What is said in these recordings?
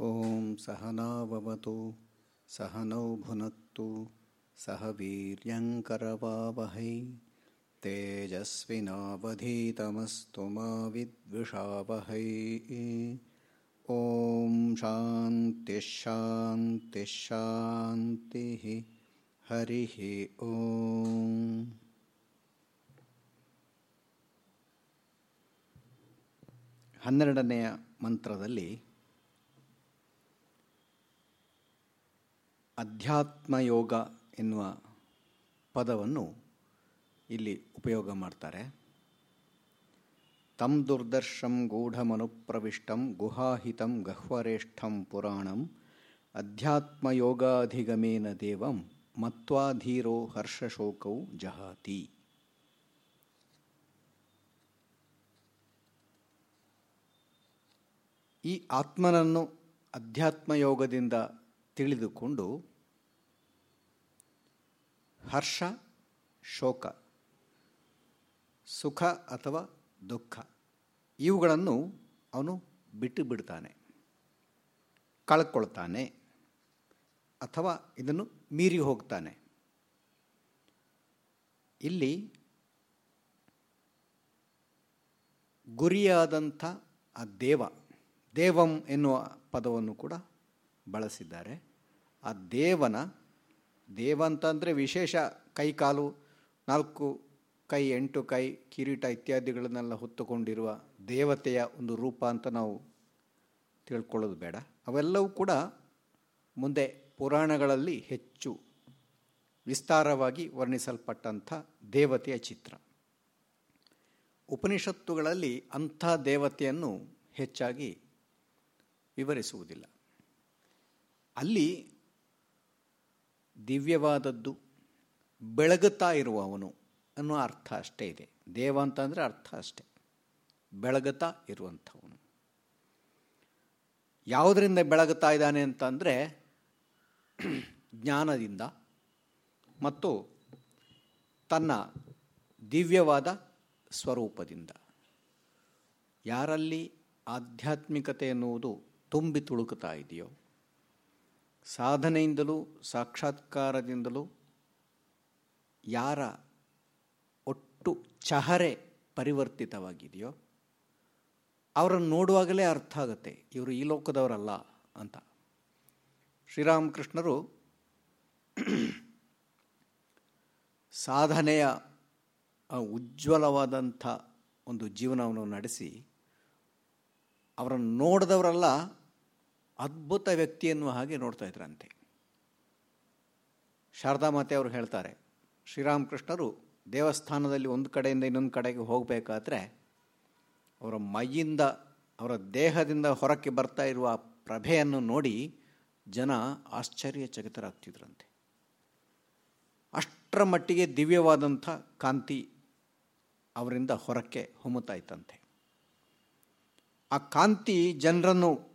ॐ सहनाववतु सहनौ भुनक्तु सह वीर्यङ्करवावहै तेजस्विनावधीतमस्तु मा विद्विषावहै ॐ शान्तिश्शान्तिश्शान्तिः हरिः ॐ ಹನ್ನೆರಡನೆಯ ಮಂತ್ರದಲ್ಲಿ ಅಧ್ಯಾತ್ಮ ಯೋಗ ಎನ್ನುವ ಪದವನ್ನು ಇಲ್ಲಿ ಉಪಯೋಗ ಮಾಡ್ತಾರೆ. ತಂ ದುರ್ದರ್ಶಂ ಗೂಢಮನುಪ್ರವಿಷ್ಟಂ ಗುಹಾಹಿತಂ ಗಹ್ವರೇಷ್ಠಂ ಪುರಾಣಂ ಅಧ್ಯಾತ್ಮಯೋಗಾಧಿಗಮೇನ ದೇವಂ ಮತ್ವಾಧೀರೋ ಹರ್ಷಶೋಕೌ ಜಹಾತಿ. ಈ ಆತ್ಮನನ್ನು ಅಧ್ಯಾತ್ಮ ಯೋಗದಿಂದ ತಿಳಿದುಕೊಂಡು ಹರ್ಷ, ಶೋಕ, ಸುಖ ಅಥವಾ ದುಃಖ. ಇವುಗಳನ್ನು ಅವನು ಬಿಟ್ಟು ಬಿಡ್ತಾನೆ, ಕಳ್ಕೊಳ್ತಾನೆ ಅಥವಾ ಇದನ್ನು ಮೀರಿ ಹೋಗ್ತಾನೆ. ಇಲ್ಲಿ ಗುರಿಯಾದಂಥ ಆ ದೇವ, ದೇವಂ ಎನ್ನುವ ಪದವನ್ನು ಕೂಡ ಬಳಸಿದ್ದಾರೆ. ಆ ದೇವನ ದೇವ ಅಂತಂದರೆ ವಿಶೇಷ ಕೈ ಕಾಲು, ನಾಲ್ಕು ಕೈ, ಎಂಟು ಕೈ, ಕಿರೀಟ ಇತ್ಯಾದಿಗಳನ್ನೆಲ್ಲ ಹೊತ್ತುಕೊಂಡಿರುವ ದೇವತೆಯ ಒಂದು ರೂಪ ಅಂತ ನಾವು ತಿಳ್ಕೊಳ್ಳೋದು ಬೇಡ. ಅವೆಲ್ಲವೂ ಕೂಡ ಮುಂದೆ ಪುರಾಣಗಳಲ್ಲಿ ಹೆಚ್ಚು ವಿಸ್ತಾರವಾಗಿ ವರ್ಣಿಸಲ್ಪಟ್ಟಂಥ ದೇವತೆಯ ಚಿತ್ರ. ಉಪನಿಷತ್ತುಗಳಲ್ಲಿ ಅಂಥ ದೇವತೆಯನ್ನು ಹೆಚ್ಚಾಗಿ ವಿವರಿಸುವುದಿಲ್ಲ. ಅಲ್ಲಿ ದಿವ್ಯವಾದದ್ದು, ಬೆಳಗುತ್ತಾ ಇರುವವನು ಅನ್ನೋ ಅರ್ಥ ಅಷ್ಟೇ ಇದೆ. ದೇವ ಅಂತಂದರೆ ಅರ್ಥ ಅಷ್ಟೇ. ಬೆಳಗುತ್ತಾ ಇರುವಂಥವನು. ಯಾವುದರಿಂದ ಬೆಳಗುತ್ತಾ ಇದ್ದಾನೆ ಅಂತಂದರೆ, ಜ್ಞಾನದಿಂದ ಮತ್ತು ತನ್ನ ದಿವ್ಯವಾದ ಸ್ವರೂಪದಿಂದ. ಯಾರಲ್ಲಿ ಆಧ್ಯಾತ್ಮಿಕತೆ ಎನ್ನುವುದು ತುಂಬಿ ತುಳುಕುತ್ತಾ ಇದೆಯೋ ಸಾಧನೆಯಿಂದಲೂ, ಸಾಕ್ಷಾತ್ಕಾರದಿಂದಲೂ ಯಾರ ಒಟ್ಟು ಚಹರೆ ಪರಿವರ್ತಿತವಾಗಿದೆಯೋ, ಅವರನ್ನು ನೋಡುವಾಗಲೇ ಅರ್ಥ ಆಗುತ್ತೆ, ಇವರು ಈ ಲೋಕದವರಲ್ಲ ಅಂತ. ಶ್ರೀರಾಮಕೃಷ್ಣರು ಸಾಧನೆಯ ಉಜ್ವಲವಾದಂಥ ಒಂದು ಜೀವನವನ್ನು ನಡೆಸಿ ಅವರನ್ನು ನೋಡಿದವರೆಲ್ಲ ಅದ್ಭುತ ವ್ಯಕ್ತಿ ಎನ್ನುವ ಹಾಗೆ ನೋಡ್ತಾ ಇದ್ರಂತೆ. ಶಾರದಾ ಮಾತೆ ಅವರು ಹೇಳ್ತಾರೆ, ಶ್ರೀರಾಮಕೃಷ್ಣರು ದೇವಸ್ಥಾನದಲ್ಲಿ ಒಂದು ಕಡೆಯಿಂದ ಇನ್ನೊಂದು ಕಡೆಗೆ ಹೋಗಬೇಕಾದ್ರೆ ಅವರ ಮೈಯಿಂದ, ಅವರ ದೇಹದಿಂದ ಹೊರಕ್ಕೆ ಬರ್ತಾ ಇರುವ ಪ್ರಭೆಯನ್ನು ನೋಡಿ ಜನ ಆಶ್ಚರ್ಯಚಕಿತರಾಗ್ತಿದ್ರಂತೆ. ಅಷ್ಟರ ಮಟ್ಟಿಗೆ ದಿವ್ಯವಾದಂಥ ಕಾಂತಿ ಅವರಿಂದ ಹೊರಕ್ಕೆ ಹೊಮ್ಮುತ್ತಾ ಇತ್ತಂತೆ ಆ ಕಾಂತಿ ಜನರನ್ನು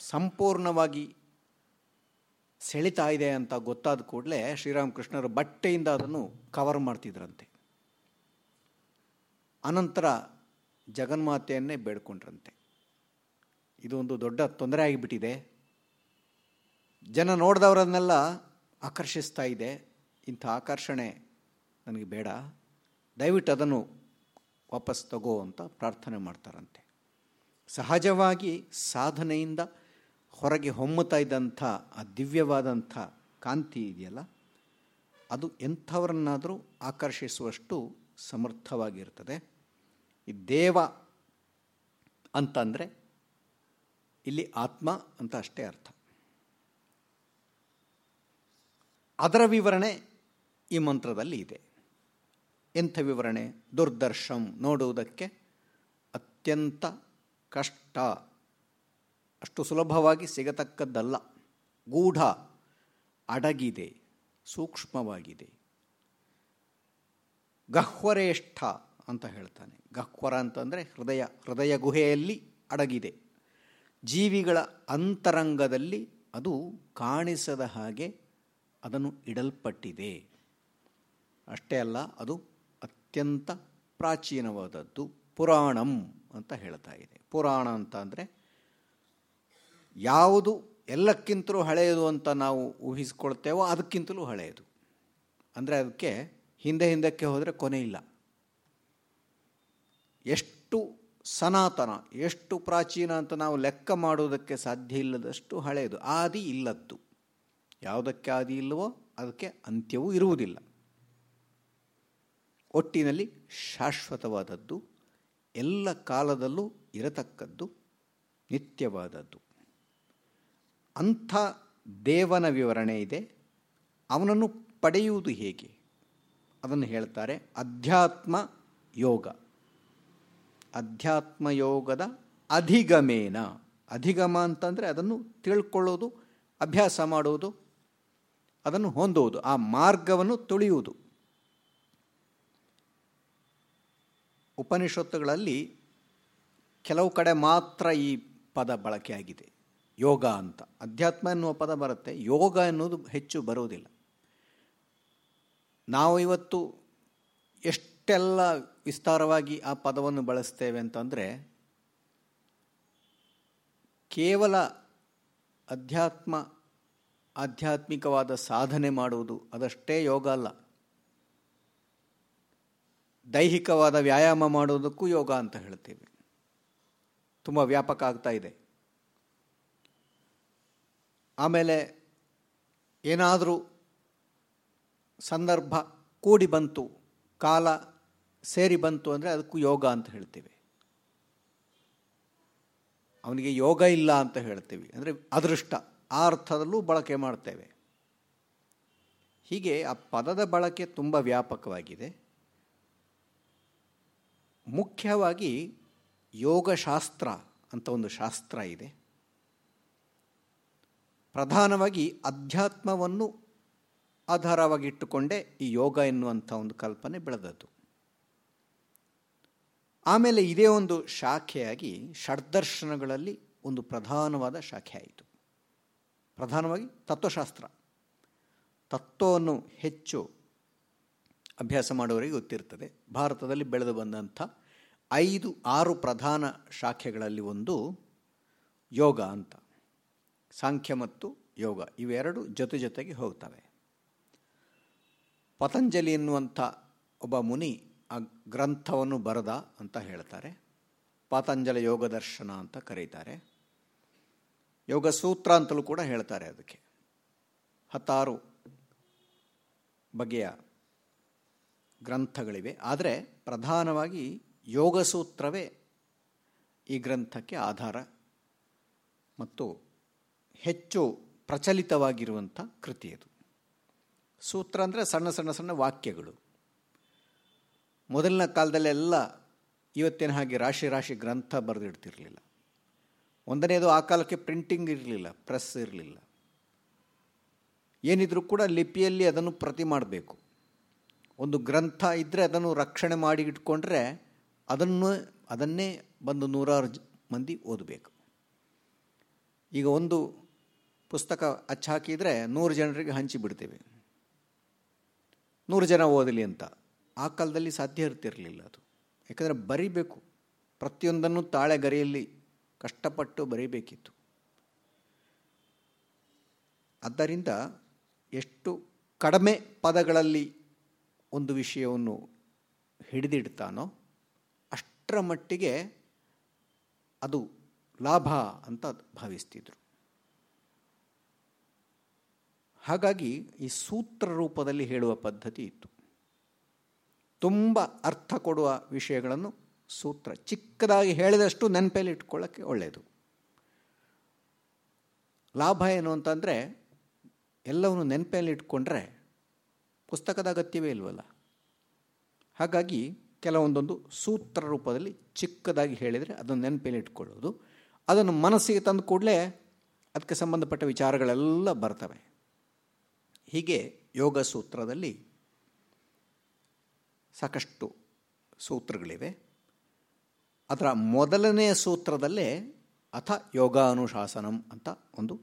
ಸಂಪೂರ್ಣವಾಗಿ ಸೆಳಿತಾ ಇದೆ ಅಂತ ಗೊತ್ತಾದ ಕೂಡಲೇ ಶ್ರೀರಾಮಕೃಷ್ಣರು ಬಟ್ಟೆಯಿಂದ ಅದನ್ನು ಕವರ್ ಮಾಡ್ತಿದ್ರಂತೆ. ಅನಂತರ ಜಗನ್ಮಾತೆಯನ್ನೇ ಬೇಡ್ಕೊಂಡ್ರಂತೆ. ಇದು ಒಂದು ದೊಡ್ಡ ತೊಂದರೆ ಆಗಿಬಿಟ್ಟಿದೆ. ಜನ ನೋಡಿದವರನ್ನೆಲ್ಲ ಆಕರ್ಷಿಸ್ತಾ ಇದೆ. ಇಂಥ ಆಕರ್ಷಣೆ ನನಗೆ ಬೇಡ. ದಯವಿಟ್ಟು ಅದನ್ನು ವಾಪಸ್ ತಗೋ ಅಂತ ಪ್ರಾರ್ಥನೆ ಮಾಡ್ತಾರಂತೆ. ಸಹಜವಾಗಿ ಸಾಧನೆಯಿಂದ ಹೊರಗೆ ಹೊಮ್ಮುತ್ತಾ ಇದ್ದಂಥ ಆ ದಿವ್ಯವಾದಂಥ ಕಾಂತಿ ಇದೆಯಲ್ಲ, ಅದು ಎಂಥವರನ್ನಾದರೂ ಆಕರ್ಷಿಸುವಷ್ಟು ಸಮರ್ಥವಾಗಿರ್ತದೆ. ಈ ದೇವ ಅಂತಂದರೆ ಇಲ್ಲಿ ಆತ್ಮ ಅಂತ ಅಷ್ಟೇ ಅರ್ಥ. ಅದರ ವಿವರಣೆ ಈ ಮಂತ್ರದಲ್ಲಿ ಇದೆ. ಎಂಥ ವಿವರಣೆ? ದುರ್ದರ್ಶಂ ನೋಡುವುದಕ್ಕೆ ಅತ್ಯಂತ ಕಷ್ಟ. ಅಷ್ಟು ಸುಲಭವಾಗಿ ಸಿಗತಕ್ಕದ್ದಲ್ಲ. ಗೂಢ, ಅಡಗಿದೆ, ಸೂಕ್ಷ್ಮವಾಗಿದೆ. ಗಹ್ವರೇಷ್ಠ ಅಂತ ಹೇಳ್ತಾನೆ. ಗಹ್ವರ ಅಂತಂದರೆ ಹೃದಯ ಹೃದಯ ಗುಹೆಯಲ್ಲಿ ಅಡಗಿದೆ. ಜೀವಿಗಳ ಅಂತರಂಗದಲ್ಲಿ ಅದು ಕಾಣಿಸದ ಹಾಗೆ ಅದನ್ನು ಇಡಲ್ಪಟ್ಟಿದೆ. ಅಷ್ಟೇ ಅಲ್ಲ, ಅದು ಅತ್ಯಂತ ಪ್ರಾಚೀನವಾದದ್ದು. ಪುರಾಣಂ ಅಂತ ಹೇಳ್ತಾ ಇದೆ. ಪುರಾಣ ಅಂತ ಅಂದರೆ ಯಾವುದು ಎಲ್ಲಕ್ಕಿಂತಲೂ ಹಳೆಯದು ಅಂತ ನಾವು ಊಹಿಸಿಕೊಳ್ತೇವೋ ಅದಕ್ಕಿಂತಲೂ ಹಳೆಯದು. ಅಂದರೆ ಅದಕ್ಕೆ ಹಿಂದೆ ಹಿಂದಕ್ಕೆ ಹೋದರೆ ಕೊನೆ ಇಲ್ಲ. ಎಷ್ಟು ಸನಾತನ, ಎಷ್ಟು ಪ್ರಾಚೀನ ಅಂತ ನಾವು ಲೆಕ್ಕ ಮಾಡುವುದಕ್ಕೆ ಸಾಧ್ಯ ಇಲ್ಲದಷ್ಟು ಹಳೆಯದು. ಆದಿ ಇಲ್ಲದ್ದು. ಯಾವುದಕ್ಕೆ ಆದಿ ಇಲ್ಲವೋ ಅದಕ್ಕೆ ಅಂತ್ಯವೂ ಇರುವುದಿಲ್ಲ. ಒಟ್ಟಿನಲ್ಲಿ ಶಾಶ್ವತವಾದದ್ದು, ಎಲ್ಲ ಕಾಲದಲ್ಲೂ ಇರತಕ್ಕದ್ದು ನಿತ್ಯವಾದದ್ದು. ಅಂಥ ದೇವನ ವಿವರಣೆ ಇದೆ. ಅವನನ್ನು ಪಡೆಯುವುದು ಹೇಗೆ? ಅದನ್ನು ಹೇಳ್ತಾರೆ ಅಧ್ಯಾತ್ಮ ಯೋಗ. ಅಧ್ಯಾತ್ಮ ಯೋಗದ ಅಧಿಗಮೇನ. ಅಧಿಗಮ ಅಂತಂದರೆ ಅದನ್ನು ತಿಳ್ಕೊಳ್ಳೋದು, ಅಭ್ಯಾಸ ಮಾಡುವುದು ಅದನ್ನು ಹೊಂದುವುದು ಆ ಮಾರ್ಗವನ್ನು ತುಳಿಯುವುದು. ಉಪನಿಷತ್ತುಗಳಲ್ಲಿ ಕೆಲವು ಕಡೆ ಮಾತ್ರ ಈ ಪದ ಬಳಕೆಯಾಗಿದೆ ಯೋಗ ಅಂತ. ಅಧ್ಯಾತ್ಮ ಎನ್ನುವ ಪದ ಬರುತ್ತೆ. ಯೋಗ ಎನ್ನುವುದು ಹೆಚ್ಚು ಬರುವುದಿಲ್ಲ. ನಾವು ಇವತ್ತು ಎಷ್ಟೆಲ್ಲ ವಿಸ್ತಾರವಾಗಿ ಆ ಪದವನ್ನು ಬಳಸ್ತೇವೆ ಅಂತಂದರೆ, ಕೇವಲ ಅಧ್ಯಾತ್ಮ ಆಧ್ಯಾತ್ಮಿಕವಾದ ಸಾಧನೆ ಮಾಡುವುದು ಅದಷ್ಟೇ ಯೋಗ ಅಲ್ಲ. ದೈಹಿಕವಾದ ವ್ಯಾಯಾಮ ಮಾಡುವುದಕ್ಕೂ ಯೋಗ ಅಂತ ಹೇಳ್ತೇವೆ. ತುಂಬ ವ್ಯಾಪಕ ಆಗ್ತಾ ಇದೆ. ಆಮೇಲೆ ಏನಾದರೂ ಸಂದರ್ಭ ಕೂಡಿ ಬಂತು, ಕಾಲ ಸೇರಿ ಬಂತು ಅಂದರೆ ಅದಕ್ಕೂ ಯೋಗ ಅಂತ ಹೇಳ್ತೀವಿ. ಅವನಿಗೆ ಯೋಗ ಇಲ್ಲ ಅಂತ ಹೇಳ್ತೀವಿ. ಅಂದರೆ ಅದೃಷ್ಟ, ಆ ಅರ್ಥದಲ್ಲೂ ಬಳಕೆ ಮಾಡ್ತೇವೆ. ಹೀಗೆ ಆ ಪದದ ಬಳಕೆ ತುಂಬ ವ್ಯಾಪಕವಾಗಿದೆ. ಮುಖ್ಯವಾಗಿ ಯೋಗಶಾಸ್ತ್ರ ಅಂತ ಒಂದು ಶಾಸ್ತ್ರ ಇದೆ. ಪ್ರಧಾನವಾಗಿ ಅಧ್ಯಾತ್ಮವನ್ನು ಆಧಾರವಾಗಿಟ್ಟುಕೊಂಡೇ ಈ ಯೋಗ ಎನ್ನುವಂಥ ಒಂದು ಕಲ್ಪನೆ ಬೆಳೆದದ್ದು. ಆಮೇಲೆ ಇದೇ ಒಂದು ಶಾಖೆಯಾಗಿ ಷಡ್ದರ್ಶನಗಳಲ್ಲಿ ಒಂದು ಪ್ರಧಾನವಾದ ಶಾಖೆ ಆಯಿತು. ಪ್ರಧಾನವಾಗಿ ತತ್ವಶಾಸ್ತ್ರ. ತತ್ವವನ್ನು ಹೆಚ್ಚು ಅಭ್ಯಾಸ ಮಾಡುವವರಿಗೆ ಗೊತ್ತಿರ್ತದೆ. ಭಾರತದಲ್ಲಿ ಬೆಳೆದು ಬಂದಂಥ ಐದು, ಆರು ಪ್ರಧಾನ ಶಾಖೆಗಳಲ್ಲಿ ಒಂದು ಯೋಗ ಅಂತ. ಸಾಂಖ್ಯ ಮತ್ತು ಯೋಗ ಇವೆರಡು ಜೊತೆ ಜೊತೆಗೆ ಹೋಗ್ತವೆ. ಪತಂಜಲಿ ಎನ್ನುವಂಥ ಒಬ್ಬ ಮುನಿ ಆ ಗ್ರಂಥವನ್ನು ಬರೆದ ಅಂತ ಹೇಳ್ತಾರೆ. ಪತಂಜಲಿ ಯೋಗ ದರ್ಶನ ಅಂತ ಕರೀತಾರೆ. ಯೋಗ ಸೂತ್ರ ಅಂತಲೂ ಕೂಡ ಹೇಳ್ತಾರೆ ಅದಕ್ಕೆ. ಹತ್ತಾರು ಬಗೆಯ ಗ್ರಂಥಗಳಿವೆ. ಆದರೆ ಪ್ರಧಾನವಾಗಿ ಯೋಗಸೂತ್ರವೇ ಈ ಗ್ರಂಥಕ್ಕೆ ಆಧಾರ ಮತ್ತು ಹೆಚ್ಚು ಪ್ರಚಲಿತವಾಗಿರುವಂಥ ಕೃತಿ ಅದು. ಸೂತ್ರ ಅಂದರೆ ಸಣ್ಣ ಸಣ್ಣ ಸಣ್ಣ ವಾಕ್ಯಗಳು. ಮೊದಲಿನ ಕಾಲದಲ್ಲೆಲ್ಲ ಇವತ್ತಿನ ಹಾಗೆ ರಾಶಿ ರಾಶಿ ಗ್ರಂಥ ಬರೆದಿಡ್ತಿರಲಿಲ್ಲ. ಒಂದನೇದು ಆ ಕಾಲಕ್ಕೆ ಪ್ರಿಂಟಿಂಗ್ ಇರಲಿಲ್ಲ, ಪ್ರೆಸ್ ಇರಲಿಲ್ಲ. ಏನಿದ್ರೂ ಕೂಡ ಲಿಪಿಯಲ್ಲಿ ಅದನ್ನು ಪ್ರತಿ ಮಾಡಬೇಕು. ಒಂದು ಗ್ರಂಥ ಇದ್ದರೆ ಅದನ್ನು ರಕ್ಷಣೆ ಮಾಡಿ ಇಟ್ಕೊಂಡ್ರೆ ಅದನ್ನು, ಅದನ್ನೇ ಬಂದು ನೂರಾರು ಮಂದಿ ಓದಬೇಕು. ಈಗ ಒಂದು ಪುಸ್ತಕ ಅಚ್ಚಾಕಿದರೆ ನೂರು ಜನರಿಗೆ ಹಂಚಿಬಿಡ್ತೇವೆ ನೂರು ಜನ ಓದಲಿ ಅಂತ. ಆ ಕಾಲದಲ್ಲಿ ಸಾಧ್ಯ ಇರ್ತಿರಲಿಲ್ಲ ಅದು. ಯಾಕಂದರೆ ಬರಿಬೇಕು. ಪ್ರತಿಯೊಂದನ್ನು ತಾಳೆಗರಿಯಲ್ಲಿ ಕಷ್ಟಪಟ್ಟು ಬರೀಬೇಕಿತ್ತು. ಆದ್ದರಿಂದ ಎಷ್ಟು ಕಡಿಮೆ ಪದಗಳಲ್ಲಿ ಒಂದು ವಿಷಯವನ್ನು ಹಿಡಿದಿಡ್ತಾನೋ ಅಷ್ಟರ ಮಟ್ಟಿಗೆ ಅದು ಲಾಭ ಅಂತ ಭಾವಿಸ್ತಿದ್ರು. ಹಾಗಾಗಿ ಈ ಸೂತ್ರ ರೂಪದಲ್ಲಿ ಹೇಳುವ ಪದ್ಧತಿ ಇತ್ತು. ತುಂಬ ಅರ್ಥ ಕೊಡುವ ವಿಷಯಗಳನ್ನು ಸೂತ್ರ, ಚಿಕ್ಕದಾಗಿ ಹೇಳಿದಷ್ಟು ನೆನಪಲ್ಲಿ ಇಟ್ಕೊಳ್ಳೋಕ್ಕೆ ಒಳ್ಳೆಯದು ಲಾಭ ಏನು ಅಂತಂದರೆ, ಎಲ್ಲವನ್ನು ನೆನಪಲ್ಲಿ ಇಟ್ಕೊಂಡ್ರೆ ಪುಸ್ತಕದ ಅಗತ್ಯವೇ ಇಲ್ವಲ್ಲ. ಹಾಗಾಗಿ ಕೆಲವೊಂದೊಂದು ಸೂತ್ರ ರೂಪದಲ್ಲಿ ಚಿಕ್ಕದಾಗಿ ಹೇಳಿದರೆ ಅದನ್ನು ನೆನಪಲ್ಲಿ ಇಟ್ಕೊಳ್ಳೋದು. ಅದನ್ನು ಮನಸ್ಸಿಗೆ ತಂದು ಕೂಡಲೇ ಅದಕ್ಕೆ ಸಂಬಂಧಪಟ್ಟ ವಿಚಾರಗಳೆಲ್ಲ ಬರ್ತವೆ. ಹೀಗೆ ಯೋಗ ಸೂತ್ರದಲ್ಲಿ ಸಾಕಷ್ಟು ಸೂತ್ರಗಳಿವೆ. ಅದರ ಮೊದಲನೆಯ ಸೂತ್ರದಲ್ಲೇ ಅಥ ಯೋಗಾನುಶಾಸನಂ ಅಂತ ಒಂದು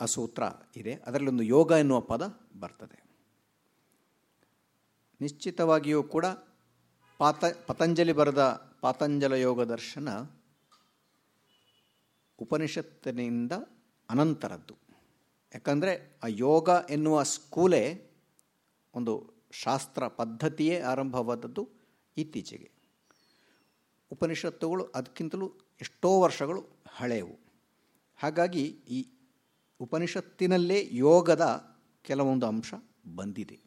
ಆ ಸೂತ್ರ ಇದೆ. ಅದರಲ್ಲಿ ಒಂದು ಯೋಗ ಎನ್ನುವ ಪದ ಬರ್ತದೆ. ನಿಶ್ಚಿತವಾಗಿಯೂ ಕೂಡ ಪಾತ, ಪತಂಜಲಿ ಬರೆದ ಪಾತಂಜಲ ಯೋಗ ದರ್ಶನ ಉಪನಿಷತ್ತಿನಿಂದ ಅನಂತರದ್ದು. ಯಾಕಂದರೆ ಆ ಯೋಗ ಎನ್ನುವ ಸ್ಕೂಲೇ ಒಂದು ಶಾಸ್ತ್ರ ಪದ್ಧತಿಯೇ ಆರಂಭವಾದದ್ದು ಇತ್ತೀಚೆಗೆ. ಉಪನಿಷತ್ತುಗಳು ಅದಕ್ಕಿಂತಲೂ ಎಷ್ಟೋ ವರ್ಷಗಳು ಹಳೆಯವು. ಹಾಗಾಗಿ ಈ ಉಪನಿಷತ್ತಿನಲ್ಲೇ ಯೋಗದ ಕೆಲವೊಂದು ಅಂಶ ಬಂದಿದೆ.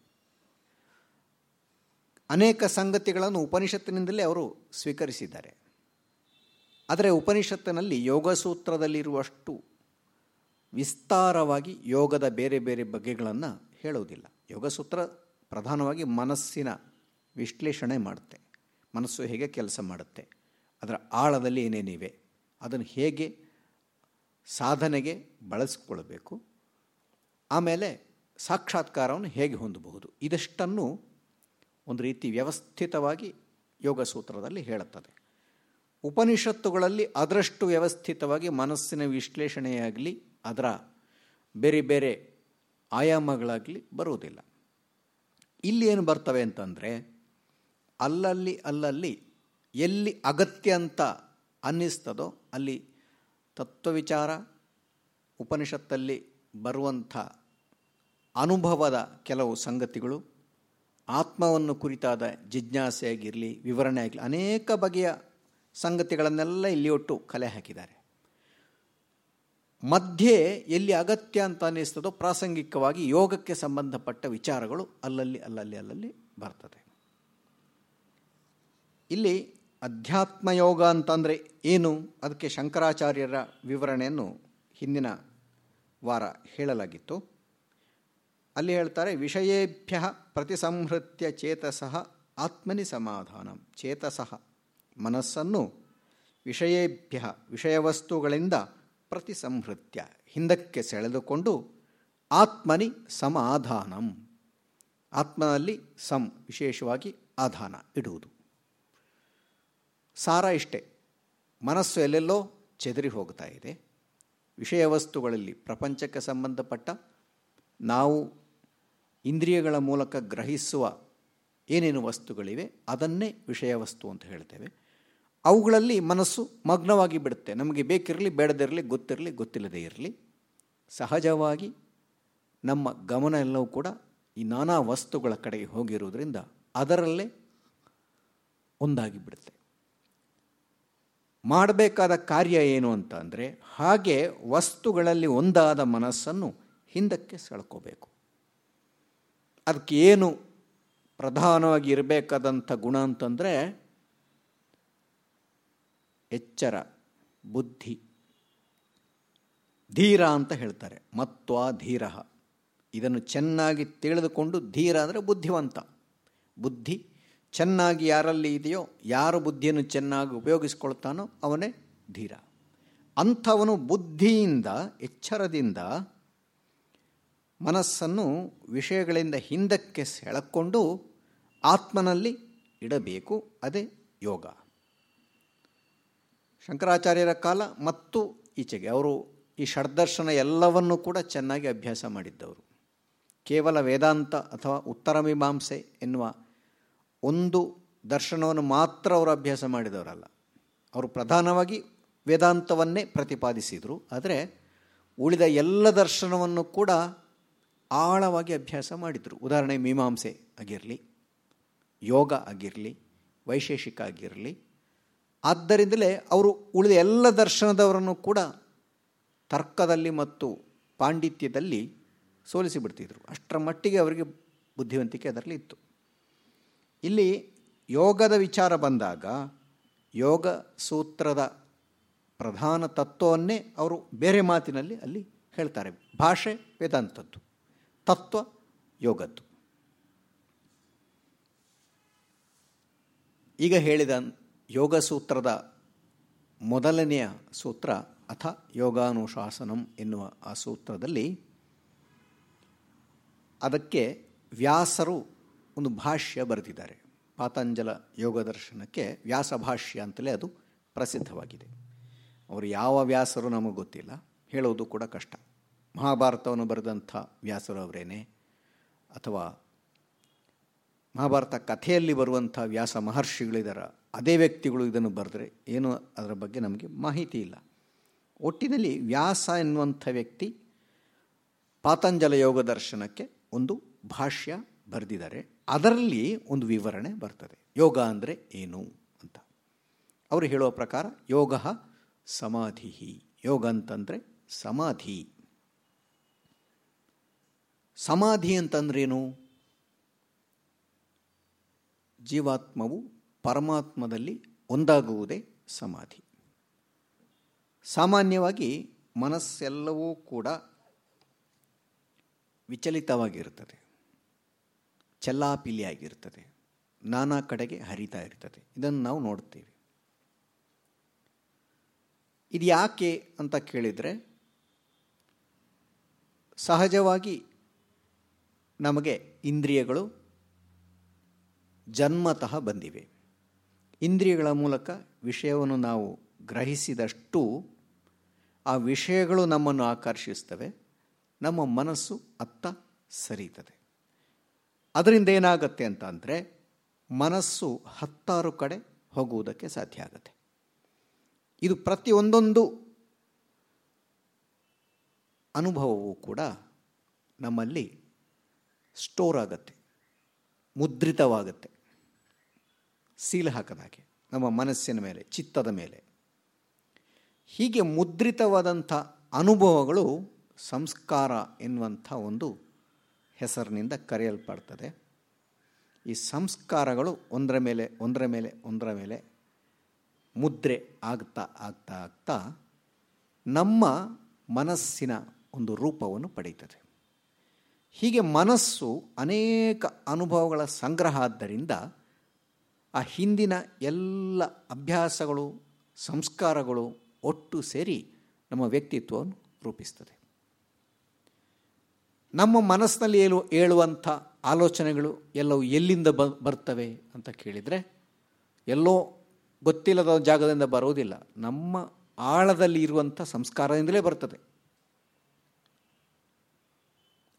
ಅನೇಕ ಸಂಗತಿಗಳನ್ನು ಉಪನಿಷತ್ತಿನಿಂದಲೇ ಅವರು ಸ್ವೀಕರಿಸಿದ್ದಾರೆ. ಆದರೆ ಉಪನಿಷತ್ತಿನಲ್ಲಿ ಯೋಗಸೂತ್ರದಲ್ಲಿರುವಷ್ಟು ವಿಸ್ತಾರವಾಗಿ ಯೋಗದ ಬೇರೆ ಬೇರೆ ಬಗೆಗಳನ್ನು ಹೇಳುವುದಿಲ್ಲ. ಯೋಗಸೂತ್ರ ಪ್ರಧಾನವಾಗಿ ಮನಸ್ಸಿನ ವಿಶ್ಲೇಷಣೆ ಮಾಡುತ್ತೆ. ಮನಸ್ಸು ಹೇಗೆ ಕೆಲಸ ಮಾಡುತ್ತೆ. ಅದರ ಆಳದಲ್ಲಿ ಏನೇನಿವೆ. ಅದನ್ನು ಹೇಗೆ ಸಾಧನೆಗೆ ಬಳಸಿಕೊಳ್ಬೇಕು. ಆಮೇಲೆ ಸಾಕ್ಷಾತ್ಕಾರವನ್ನು ಹೇಗೆ ಹೊಂದಬಹುದು. ಇದಷ್ಟನ್ನು ಒಂದು ರೀತಿ ವ್ಯವಸ್ಥಿತವಾಗಿ ಯೋಗಸೂತ್ರದಲ್ಲಿ ಹೇಳುತ್ತದೆ. ಉಪನಿಷತ್ತುಗಳಲ್ಲಿ ಅದರಷ್ಟು ವ್ಯವಸ್ಥಿತವಾಗಿ ಮನಸ್ಸಿನ ವಿಶ್ಲೇಷಣೆಯಾಗಲಿ ಅದರ ಬೇರೆ ಬೇರೆ ಆಯಾಮಗಳಾಗಲಿ ಬರುವುದಿಲ್ಲ. ಇಲ್ಲಿ ಏನು ಬರ್ತವೆ ಅಂತಂದರೆ, ಅಲ್ಲಲ್ಲಿ ಅಲ್ಲಲ್ಲಿ ಎಲ್ಲಿ ಅಗತ್ಯ ಅಂತ ಅನ್ನಿಸ್ತದೋ ಅಲ್ಲಿ ತತ್ವವಿಚಾರ, ಉಪನಿಷತ್ತಲ್ಲಿ ಬರುವಂಥ ಅನುಭವದ ಕೆಲವು ಸಂಗತಿಗಳು, ಆತ್ಮವನ್ನು ಕುರಿತಾದ ಜಿಜ್ಞಾಸೆಯಾಗಿರಲಿ ವಿವರಣೆ ಆಗಲಿ ಅನೇಕ ಬಗೆಯ ಸಂಗತಿಗಳನ್ನೆಲ್ಲ ಇಲ್ಲಿ ಒಟ್ಟು ಕಲೆ ಹಾಕಿದ್ದಾರೆ. ಮಧ್ಯೆ ಎಲ್ಲಿ ಅಗತ್ಯ ಅಂತ ಅನ್ನಿಸ್ತದೋ ಪ್ರಾಸಂಗಿಕವಾಗಿ ಯೋಗಕ್ಕೆ ಸಂಬಂಧಪಟ್ಟ ವಿಚಾರಗಳು ಅಲ್ಲಲ್ಲಿ ಅಲ್ಲಲ್ಲಿ ಅಲ್ಲಲ್ಲಿ ಬರ್ತದೆ. ಇಲ್ಲಿ ಅಧ್ಯಾತ್ಮ ಯೋಗ ಅಂತಂದರೆ ಏನು? ಅದಕ್ಕೆ ಶಂಕರಾಚಾರ್ಯರ ವಿವರಣೆಯನ್ನು ಹಿಂದಿನ ವಾರ ಹೇಳಲಾಗಿತ್ತು. ಅಲ್ಲಿ ಹೇಳ್ತಾರೆ, ವಿಷಯೇಭ್ಯ ಪ್ರತಿಸಂಹೃತ್ಯ ಚೇತಸಃ ಆತ್ಮನಿ ಸಮಾಧಾನ. ಚೇತಸಃ ಮನಸ್ಸನ್ನು ವಿಷಯೇಭ್ಯ, ವಿಷಯವಸ್ತುಗಳಿಂದ ಪ್ರತಿಸಂಹೃತ್ಯ, ಹಿಂದಕ್ಕೆ ಸೆಳೆದುಕೊಂಡು ಆತ್ಮನಿ ಸಮಾಧಾನಂ. ಆತ್ಮನಲ್ಲಿ ಸಂ ವಿಶೇಷವಾಗಿ ಆಧಾನ ಇಡುವುದು. ಸಾರ ಇಷ್ಟೆ. ಮನಸ್ಸು ಎಲ್ಲೆಲ್ಲೋ ಚೆದರಿ ಹೋಗ್ತಾ ಇದೆ. ವಿಷಯ ವಸ್ತುಗಳಲ್ಲಿ ಪ್ರಪಂಚಕ್ಕೆ ಸಂಬಂಧಪಟ್ಟ ನಾವು ಇಂದ್ರಿಯಗಳ ಮೂಲಕ ಗ್ರಹಿಸುವ ಏನೇನು ವಸ್ತುಗಳಿವೆ ಅದನ್ನೇ ವಿಷಯ ವಸ್ತು ಅಂತ ಹೇಳ್ತೇವೆ. ಅವುಗಳಲ್ಲಿ ಮನಸ್ಸು ಮಗ್ನವಾಗಿ ಬಿಡುತ್ತೆ. ನಮಗೆ ಬೇಕಿರಲಿ, ಬೇಡದಿರಲಿ, ಗೊತ್ತಿರಲಿ, ಗೊತ್ತಿಲ್ಲದೆ ಇರಲಿ. ಸಹಜವಾಗಿ ನಮ್ಮ ಗಮನ ಎಲ್ಲವೂ ಕೂಡ ಈ ನಾನಾ ವಸ್ತುಗಳ ಕಡೆಗೆ ಹೋಗಿರುವುದರಿಂದ ಅದರಲ್ಲೇ ಒಂದಾಗಿ ಬಿಡುತ್ತೆ. ಮಾಡಬೇಕಾದ ಕಾರ್ಯ ಏನು ಅಂತ ಹಾಗೆ ವಸ್ತುಗಳಲ್ಲಿ ಒಂದಾದ ಮನಸ್ಸನ್ನು ಹಿಂದಕ್ಕೆ ಸೆಳ್ಕೋಬೇಕು. ಅದಕ್ಕೆ ಏನು ಪ್ರಧಾನವಾಗಿ ಇರಬೇಕಾದಂಥ ಗುಣ ಅಂತಂದರೆ ಎಚ್ಚರ, ಬುದ್ಧಿ, ಧೀರ ಅಂತ ಹೇಳ್ತಾರೆ. ಮತ್ವ ಧೀರ. ಇದನ್ನು ಚೆನ್ನಾಗಿ ತಿಳಿದುಕೊಂಡು ಧೀರ ಅಂದರೆ ಬುದ್ಧಿವಂತ. ಬುದ್ಧಿ ಚೆನ್ನಾಗಿ ಯಾರಲ್ಲಿ ಇದೆಯೋ, ಯಾರು ಬುದ್ಧಿಯನ್ನು ಚೆನ್ನಾಗಿ ಉಪಯೋಗಿಸ್ಕೊಳ್ತಾನೋ ಅವನೇ ಧೀರ. ಅಂಥವನು ಬುದ್ಧಿಯಿಂದ, ಎಚ್ಚರದಿಂದ ಮನಸ್ಸನ್ನು ವಿಷಯಗಳಿಂದ ಹಿಂದಕ್ಕೆ ಸೆಳಕೊಂಡು ಆತ್ಮನಲ್ಲಿ ಇಡಬೇಕು. ಅದೇ ಯೋಗ. ಶಂಕರಾಚಾರ್ಯರ ಕಾಲ ಮತ್ತು ಈಚೆಗೆ ಅವರು ಈ ಷಡ್ದರ್ಶನ ಎಲ್ಲವನ್ನೂ ಕೂಡ ಚೆನ್ನಾಗಿ ಅಭ್ಯಾಸ ಮಾಡಿದ್ದವರು. ಕೇವಲ ವೇದಾಂತ ಅಥವಾ ಉತ್ತರ ಮೀಮಾಂಸೆ ಎನ್ನುವ ಒಂದು ದರ್ಶನವನ್ನು ಮಾತ್ರ ಅವರು ಅಭ್ಯಾಸ ಮಾಡಿದವರಲ್ಲ. ಅವರು ಪ್ರಧಾನವಾಗಿ ವೇದಾಂತವನ್ನೇ ಪ್ರತಿಪಾದಿಸಿದರು. ಆದರೆ ಉಳಿದ ಎಲ್ಲ ದರ್ಶನವನ್ನು ಕೂಡ ಆಳವಾಗಿ ಅಭ್ಯಾಸ ಮಾಡಿದರು. ಉದಾಹರಣೆ ಮೀಮಾಂಸೆ ಆಗಿರಲಿ, ಯೋಗ ಆಗಿರಲಿ, ವೈಶೇಷಿಕ ಆಗಿರಲಿ ಆದ್ದರಿಂದಲೇ ಅವರು ಉಳಿದ ಎಲ್ಲ ದರ್ಶನದವರನ್ನು ಕೂಡ ತರ್ಕದಲ್ಲಿ ಮತ್ತು ಪಾಂಡಿತ್ಯದಲ್ಲಿ ಸೋಲಿಸಿಬಿಡ್ತಿದ್ರು. ಅಷ್ಟರ ಮಟ್ಟಿಗೆ ಅವರಿಗೆ ಬುದ್ಧಿವಂತಿಕೆ ಅದರಲ್ಲಿ ಇತ್ತು. ಇಲ್ಲಿ ಯೋಗದ ವಿಚಾರ ಬಂದಾಗ ಯೋಗ ಸೂತ್ರದ ಪ್ರಧಾನ ತತ್ವವನ್ನೇ ಅವರು ಬೇರೆ ಮಾತಿನಲ್ಲಿ ಅಲ್ಲಿ ಹೇಳ್ತಾರೆ. ಭಾಷೆ ವೇದಾಂತದ್ದು, ತತ್ವ ಯೋಗದ್ದು. ಈಗ ಹೇಳಿದ ಯೋಗ ಸೂತ್ರದ ಮೊದಲನೆಯ ಸೂತ್ರ ಅಥ ಯೋಗಾನುಶಾಸನಂ ಎನ್ನುವ ಆ ಸೂತ್ರದಲ್ಲಿ ಅದಕ್ಕೆ ವ್ಯಾಸರು ಒಂದು ಭಾಷ್ಯ ಬರೆದಿದ್ದಾರೆ. ಪಾತಂಜಲ ಯೋಗ ದರ್ಶನಕ್ಕೆ ವ್ಯಾಸ ಭಾಷ್ಯ ಅಂತಲೇ ಅದು ಪ್ರಸಿದ್ಧವಾಗಿದೆ. ಅವರು ಯಾವ ವ್ಯಾಸರು ನಮಗೆ ಗೊತ್ತಿಲ್ಲ. ಹೇಳೋದು ಕೂಡ ಕಷ್ಟ. ಮಹಾಭಾರತವನ್ನು ಬರೆದಂಥ ವ್ಯಾಸರು ಅವರೇನೆ? ಅಥವಾ ಮಹಾಭಾರತ ಕಥೆಯಲ್ಲಿ ಬರುವಂಥ ವ್ಯಾಸ ಮಹರ್ಷಿಗಳಿದಾರ ಅದೇ ವ್ಯಕ್ತಿಗಳು ಇದನ್ನು ಬರೆದ್ರೆ ಏನು ಅದರ ಬಗ್ಗೆ ನಮಗೆ ಮಾಹಿತಿ ಇಲ್ಲ. ಒಟ್ಟಿನಲ್ಲಿ ವ್ಯಾಸ ಎನ್ನುವಂಥ ವ್ಯಕ್ತಿ ಪಾತಂಜಲ ಯೋಗ ದರ್ಶನಕ್ಕೆ ಒಂದು ಭಾಷ್ಯ ಬರೆದಿದ್ದಾರೆ. ಅದರಲ್ಲಿ ಒಂದು ವಿವರಣೆ ಬರ್ತದೆ. ಯೋಗ ಅಂದರೆ ಏನು ಅಂತ. ಅವರು ಹೇಳುವ ಪ್ರಕಾರ ಯೋಗ ಸಮಾಧಿ ಯೋಗ ಅಂತಂದರೆ ಸಮಾಧಿ. ಸಮಾಧಿ ಅಂತಂದ್ರೇನು? ಜೀವಾತ್ಮವು ಪರಮಾತ್ಮದಲ್ಲಿ ಒಂದಾಗುವುದೇ ಸಮಾಧಿ. ಸಾಮಾನ್ಯವಾಗಿ ಮನಸ್ಸೆಲ್ಲವೂ ಕೂಡ ವಿಚಲಿತವಾಗಿರುತ್ತದೆ. ಚಲ್ಲಾಪಿಲಿಯಾಗಿರ್ತದೆ ನಾನಾ ಕಡೆಗೆ ಹರಿತಾ ಇರ್ತದೆ. ಇದನ್ನು ನಾವು ನೋಡ್ತೀವಿ ಇದು ಯಾಕೆ ಅಂತ ಕೇಳಿದರೆ, ಸಹಜವಾಗಿ ನಮಗೆ ಇಂದ್ರಿಯಗಳು ಜನ್ಮತಃ ಬಂದಿವೆ. ಇಂದ್ರಿಯಗಳ ಮೂಲಕ ವಿಷಯವನ್ನು ನಾವು ಗ್ರಹಿಸಿದಷ್ಟು ಆ ವಿಷಯಗಳು ನಮ್ಮನ್ನು ಆಕರ್ಷಿಸ್ತವೆ, ನಮ್ಮ ಮನಸ್ಸು ಅತ್ತ ಸರಿತದೆ. ಅದರಿಂದ ಏನಾಗತ್ತೆ ಅಂತ ಅಂದರೆ ಮನಸ್ಸು ಹತ್ತಾರು ಕಡೆ ಹೋಗುವುದಕ್ಕೆ ಸಾಧ್ಯ ಆಗುತ್ತೆ. ಇದು ಪ್ರತಿಯೊಂದೊಂದು ಅನುಭವವೂ ಕೂಡ ನಮ್ಮಲ್ಲಿ ಸ್ಟೋರ್ ಆಗುತ್ತೆ, ಮುದ್ರಿತವಾಗುತ್ತೆ. ಸೀಲ್ ಹಾಕದಾಗೆ ನಮ್ಮ ಮನಸ್ಸಿನ ಮೇಲೆ, ಚಿತ್ತದ ಮೇಲೆ. ಹೀಗೆ ಮುದ್ರಿತವಾದಂಥ ಅನುಭವಗಳು ಸಂಸ್ಕಾರ ಎನ್ನುವಂಥ ಒಂದು ಹೆಸರಿನಿಂದ ಕರೆಯಲ್ಪಡ್ತದೆ. ಈ ಸಂಸ್ಕಾರಗಳು ಒಂದರ ಮೇಲೆ ಒಂದರ ಮೇಲೆ ಒಂದರ ಮೇಲೆ ಮುದ್ರೆ ಆಗ್ತಾ ಆಗ್ತಾ ಆಗ್ತಾ ನಮ್ಮ ಮನಸ್ಸಿನ ಒಂದು ರೂಪವನ್ನು ಪಡೀತದೆ ಹೀಗೆ ಮನಸ್ಸು ಅನೇಕ ಅನುಭವಗಳ ಸಂಗ್ರಹ ಆದ್ದರಿಂದ ಆ ಹಿಂದಿನ ಎಲ್ಲ ಅಭ್ಯಾಸಗಳು, ಸಂಸ್ಕಾರಗಳು ಒಟ್ಟು ಸೇರಿ ನಮ್ಮ ವ್ಯಕ್ತಿತ್ವವನ್ನು ರೂಪಿಸ್ತದೆ. ನಮ್ಮ ಮನಸ್ಸಿನಲ್ಲಿ ಏಳು ಹೇಳುವಂಥ ಆಲೋಚನೆಗಳು ಎಲ್ಲವೂ ಎಲ್ಲಿಂದ ಬ, ಬರ್ತವೆ ಅಂತ ಕೇಳಿದರೆ, ಎಲ್ಲೋ ಗೊತ್ತಿಲ್ಲದ ಜಾಗದಿಂದ ಬರೋದಿಲ್ಲ ನಮ್ಮ ಆಳದಲ್ಲಿ ಇರುವಂಥ ಸಂಸ್ಕಾರದಿಂದಲೇ ಬರ್ತದೆ.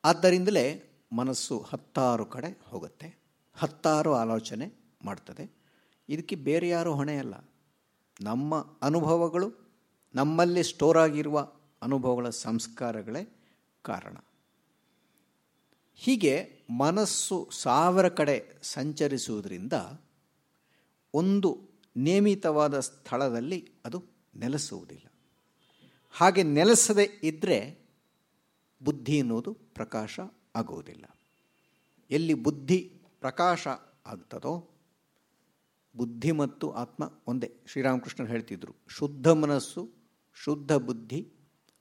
ಆದ್ದರಿಂದಲೇ ಮನಸ್ಸು ಹತ್ತಾರು ಕಡೆ ಹೋಗುತ್ತೆ. ಹತ್ತಾರು ಆಲೋಚನೆ ಮಾಡ್ತದೆ. ಇದಕ್ಕೆ ಬೇರೆ ಯಾರೂ ಹೊಣೆ ಅಲ್ಲ. ನಮ್ಮ ಅನುಭವಗಳು, ನಮ್ಮಲ್ಲಿ ಸ್ಟೋರ್ ಆಗಿರುವ ಅನುಭವಗಳ ಸಂಸ್ಕಾರಗಳೇ ಕಾರಣ. ಹೀಗೆ ಮನಸ್ಸು ಸಾವಿರ ಕಡೆ ಸಂಚರಿಸುವುದರಿಂದ ಒಂದು ನಿಯಮಿತವಾದ ಸ್ಥಳದಲ್ಲಿ ಅದು ನೆಲೆಸುವುದಿಲ್ಲ. ಹಾಗೆ ನೆಲೆಸದೇ ಇದ್ದರೆ ಬುದ್ಧಿ ಎನ್ನುವುದು ಪ್ರಕಾಶ ಆಗುವುದಿಲ್ಲ. ಎಲ್ಲಿ ಬುದ್ಧಿ ಪ್ರಕಾಶ ಆಗ್ತದೋ ಬುದ್ಧಿ ಮತ್ತು ಆತ್ಮ ಒಂದೇ. ಶ್ರೀರಾಮಕೃಷ್ಣರು ಹೇಳ್ತಿದ್ರು, ಶುದ್ಧ ಮನಸ್ಸು, ಶುದ್ಧ ಬುದ್ಧಿ,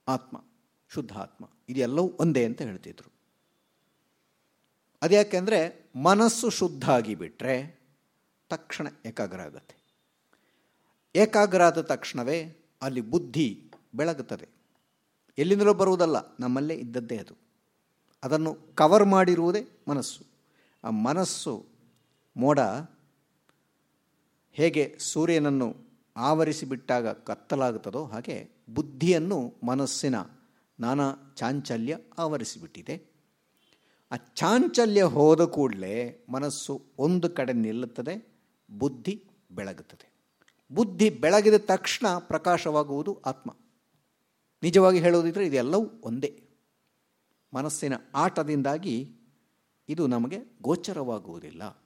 ಆತ್ಮ, ಶುದ್ಧ ಆತ್ಮ. ಇದೆಲ್ಲವೂ ಒಂದೇ ಅಂತ ಹೇಳ್ತಿದ್ರು. ಅದ್ಯಾಕೆಂದರೆ ಮನಸ್ಸು ಶುದ್ಧ ಆಗಿಬಿಟ್ರೆ ತಕ್ಷಣ ಏಕಾಗ್ರ ಆಗುತ್ತೆ. ಏಕಾಗ್ರ ಆದ ತಕ್ಷಣವೇ ಅಲ್ಲಿ ಬುದ್ಧಿ ಬೆಳಗುತ್ತದೆ. ಎಲ್ಲಿಂದಲೂ ಬರುವುದಲ್ಲ, ನಮ್ಮಲ್ಲೇ ಇದ್ದದ್ದೇ ಅದು. ಅದನ್ನು ಕವರ್ ಮಾಡಿರುವುದೇ ಮನಸ್ಸು. ಆ ಮನಸ್ಸು ಮೋಡ ಹೇಗೆ ಸೂರ್ಯನನ್ನು ಆವರಿಸಿಬಿಟ್ಟಾಗ ಕತ್ತಲಾಗುತ್ತದೋ ಹಾಗೆ ಬುದ್ಧಿಯನ್ನು ಮನಸ್ಸಿನ ನಾನಾ ಚಾಂಚಲ್ಯ ಆವರಿಸಿಬಿಟ್ಟಿದೆ. ಆ ಚಾಂಚಲ್ಯ ಹೋದ ಕೂಡಲೇ ಮನಸ್ಸು ಒಂದು ಕಡೆ ನಿಲ್ಲುತ್ತದೆ, ಬುದ್ಧಿ ಬೆಳಗುತ್ತದೆ. ಬುದ್ಧಿ ಬೆಳಗಿದ ತಕ್ಷಣ ಪ್ರಕಾಶವಾಗುವುದು ಆತ್ಮ. ನಿಜವಾಗಿ ಹೇಳುವುದಿದ್ರೆ ಇದೆಲ್ಲವೂ ಒಂದೇ. ಮನಸ್ಸಿನ ಆಟದಿಂದಾಗಿ ಇದು ನಮಗೆ ಗೋಚರವಾಗುವುದಿಲ್ಲ.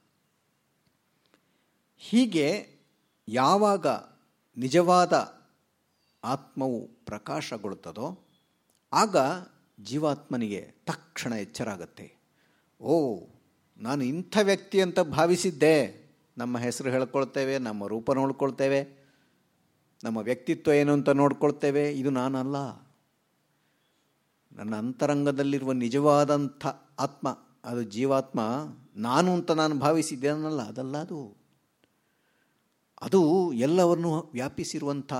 ಹೀಗೆ ಯಾವಾಗ ನಿಜವಾದ ಆತ್ಮವು ಪ್ರಕಾಶಗೊಳ್ಳುತ್ತದೋ ಆಗ ಜೀವಾತ್ಮನಿಗೆ ತಕ್ಷಣ ಎಚ್ಚರ ಆಗುತ್ತೆ ಓ, ನಾನು ಇಂಥ ವ್ಯಕ್ತಿ ಅಂತ ಭಾವಿಸಿದ್ದೆ. ನಮ್ಮ ಹೆಸರು ಹೇಳ್ಕೊಳ್ತೇವೆ, ನಮ್ಮ ರೂಪ ನೋಡ್ಕೊಳ್ತೇವೆ, ನಮ್ಮ ವ್ಯಕ್ತಿತ್ವ ಏನು ಅಂತ ನೋಡ್ಕೊಳ್ತೇವೆ, ಇದು ನಾನಲ್ಲ. ನನ್ನ ಅಂತರಂಗದಲ್ಲಿರುವ ನಿಜವಾದಂಥ ಆತ್ಮ, ಅದು ಜೀವಾತ್ಮ, ನಾನು ಅಂತ ನಾನು ಭಾವಿಸಿದ್ದೇನಲ್ಲ ಅದಲ್ಲ ಅದು. ಅದು ಎಲ್ಲವನ್ನು ವ್ಯಾಪಿಸಿರುವಂಥ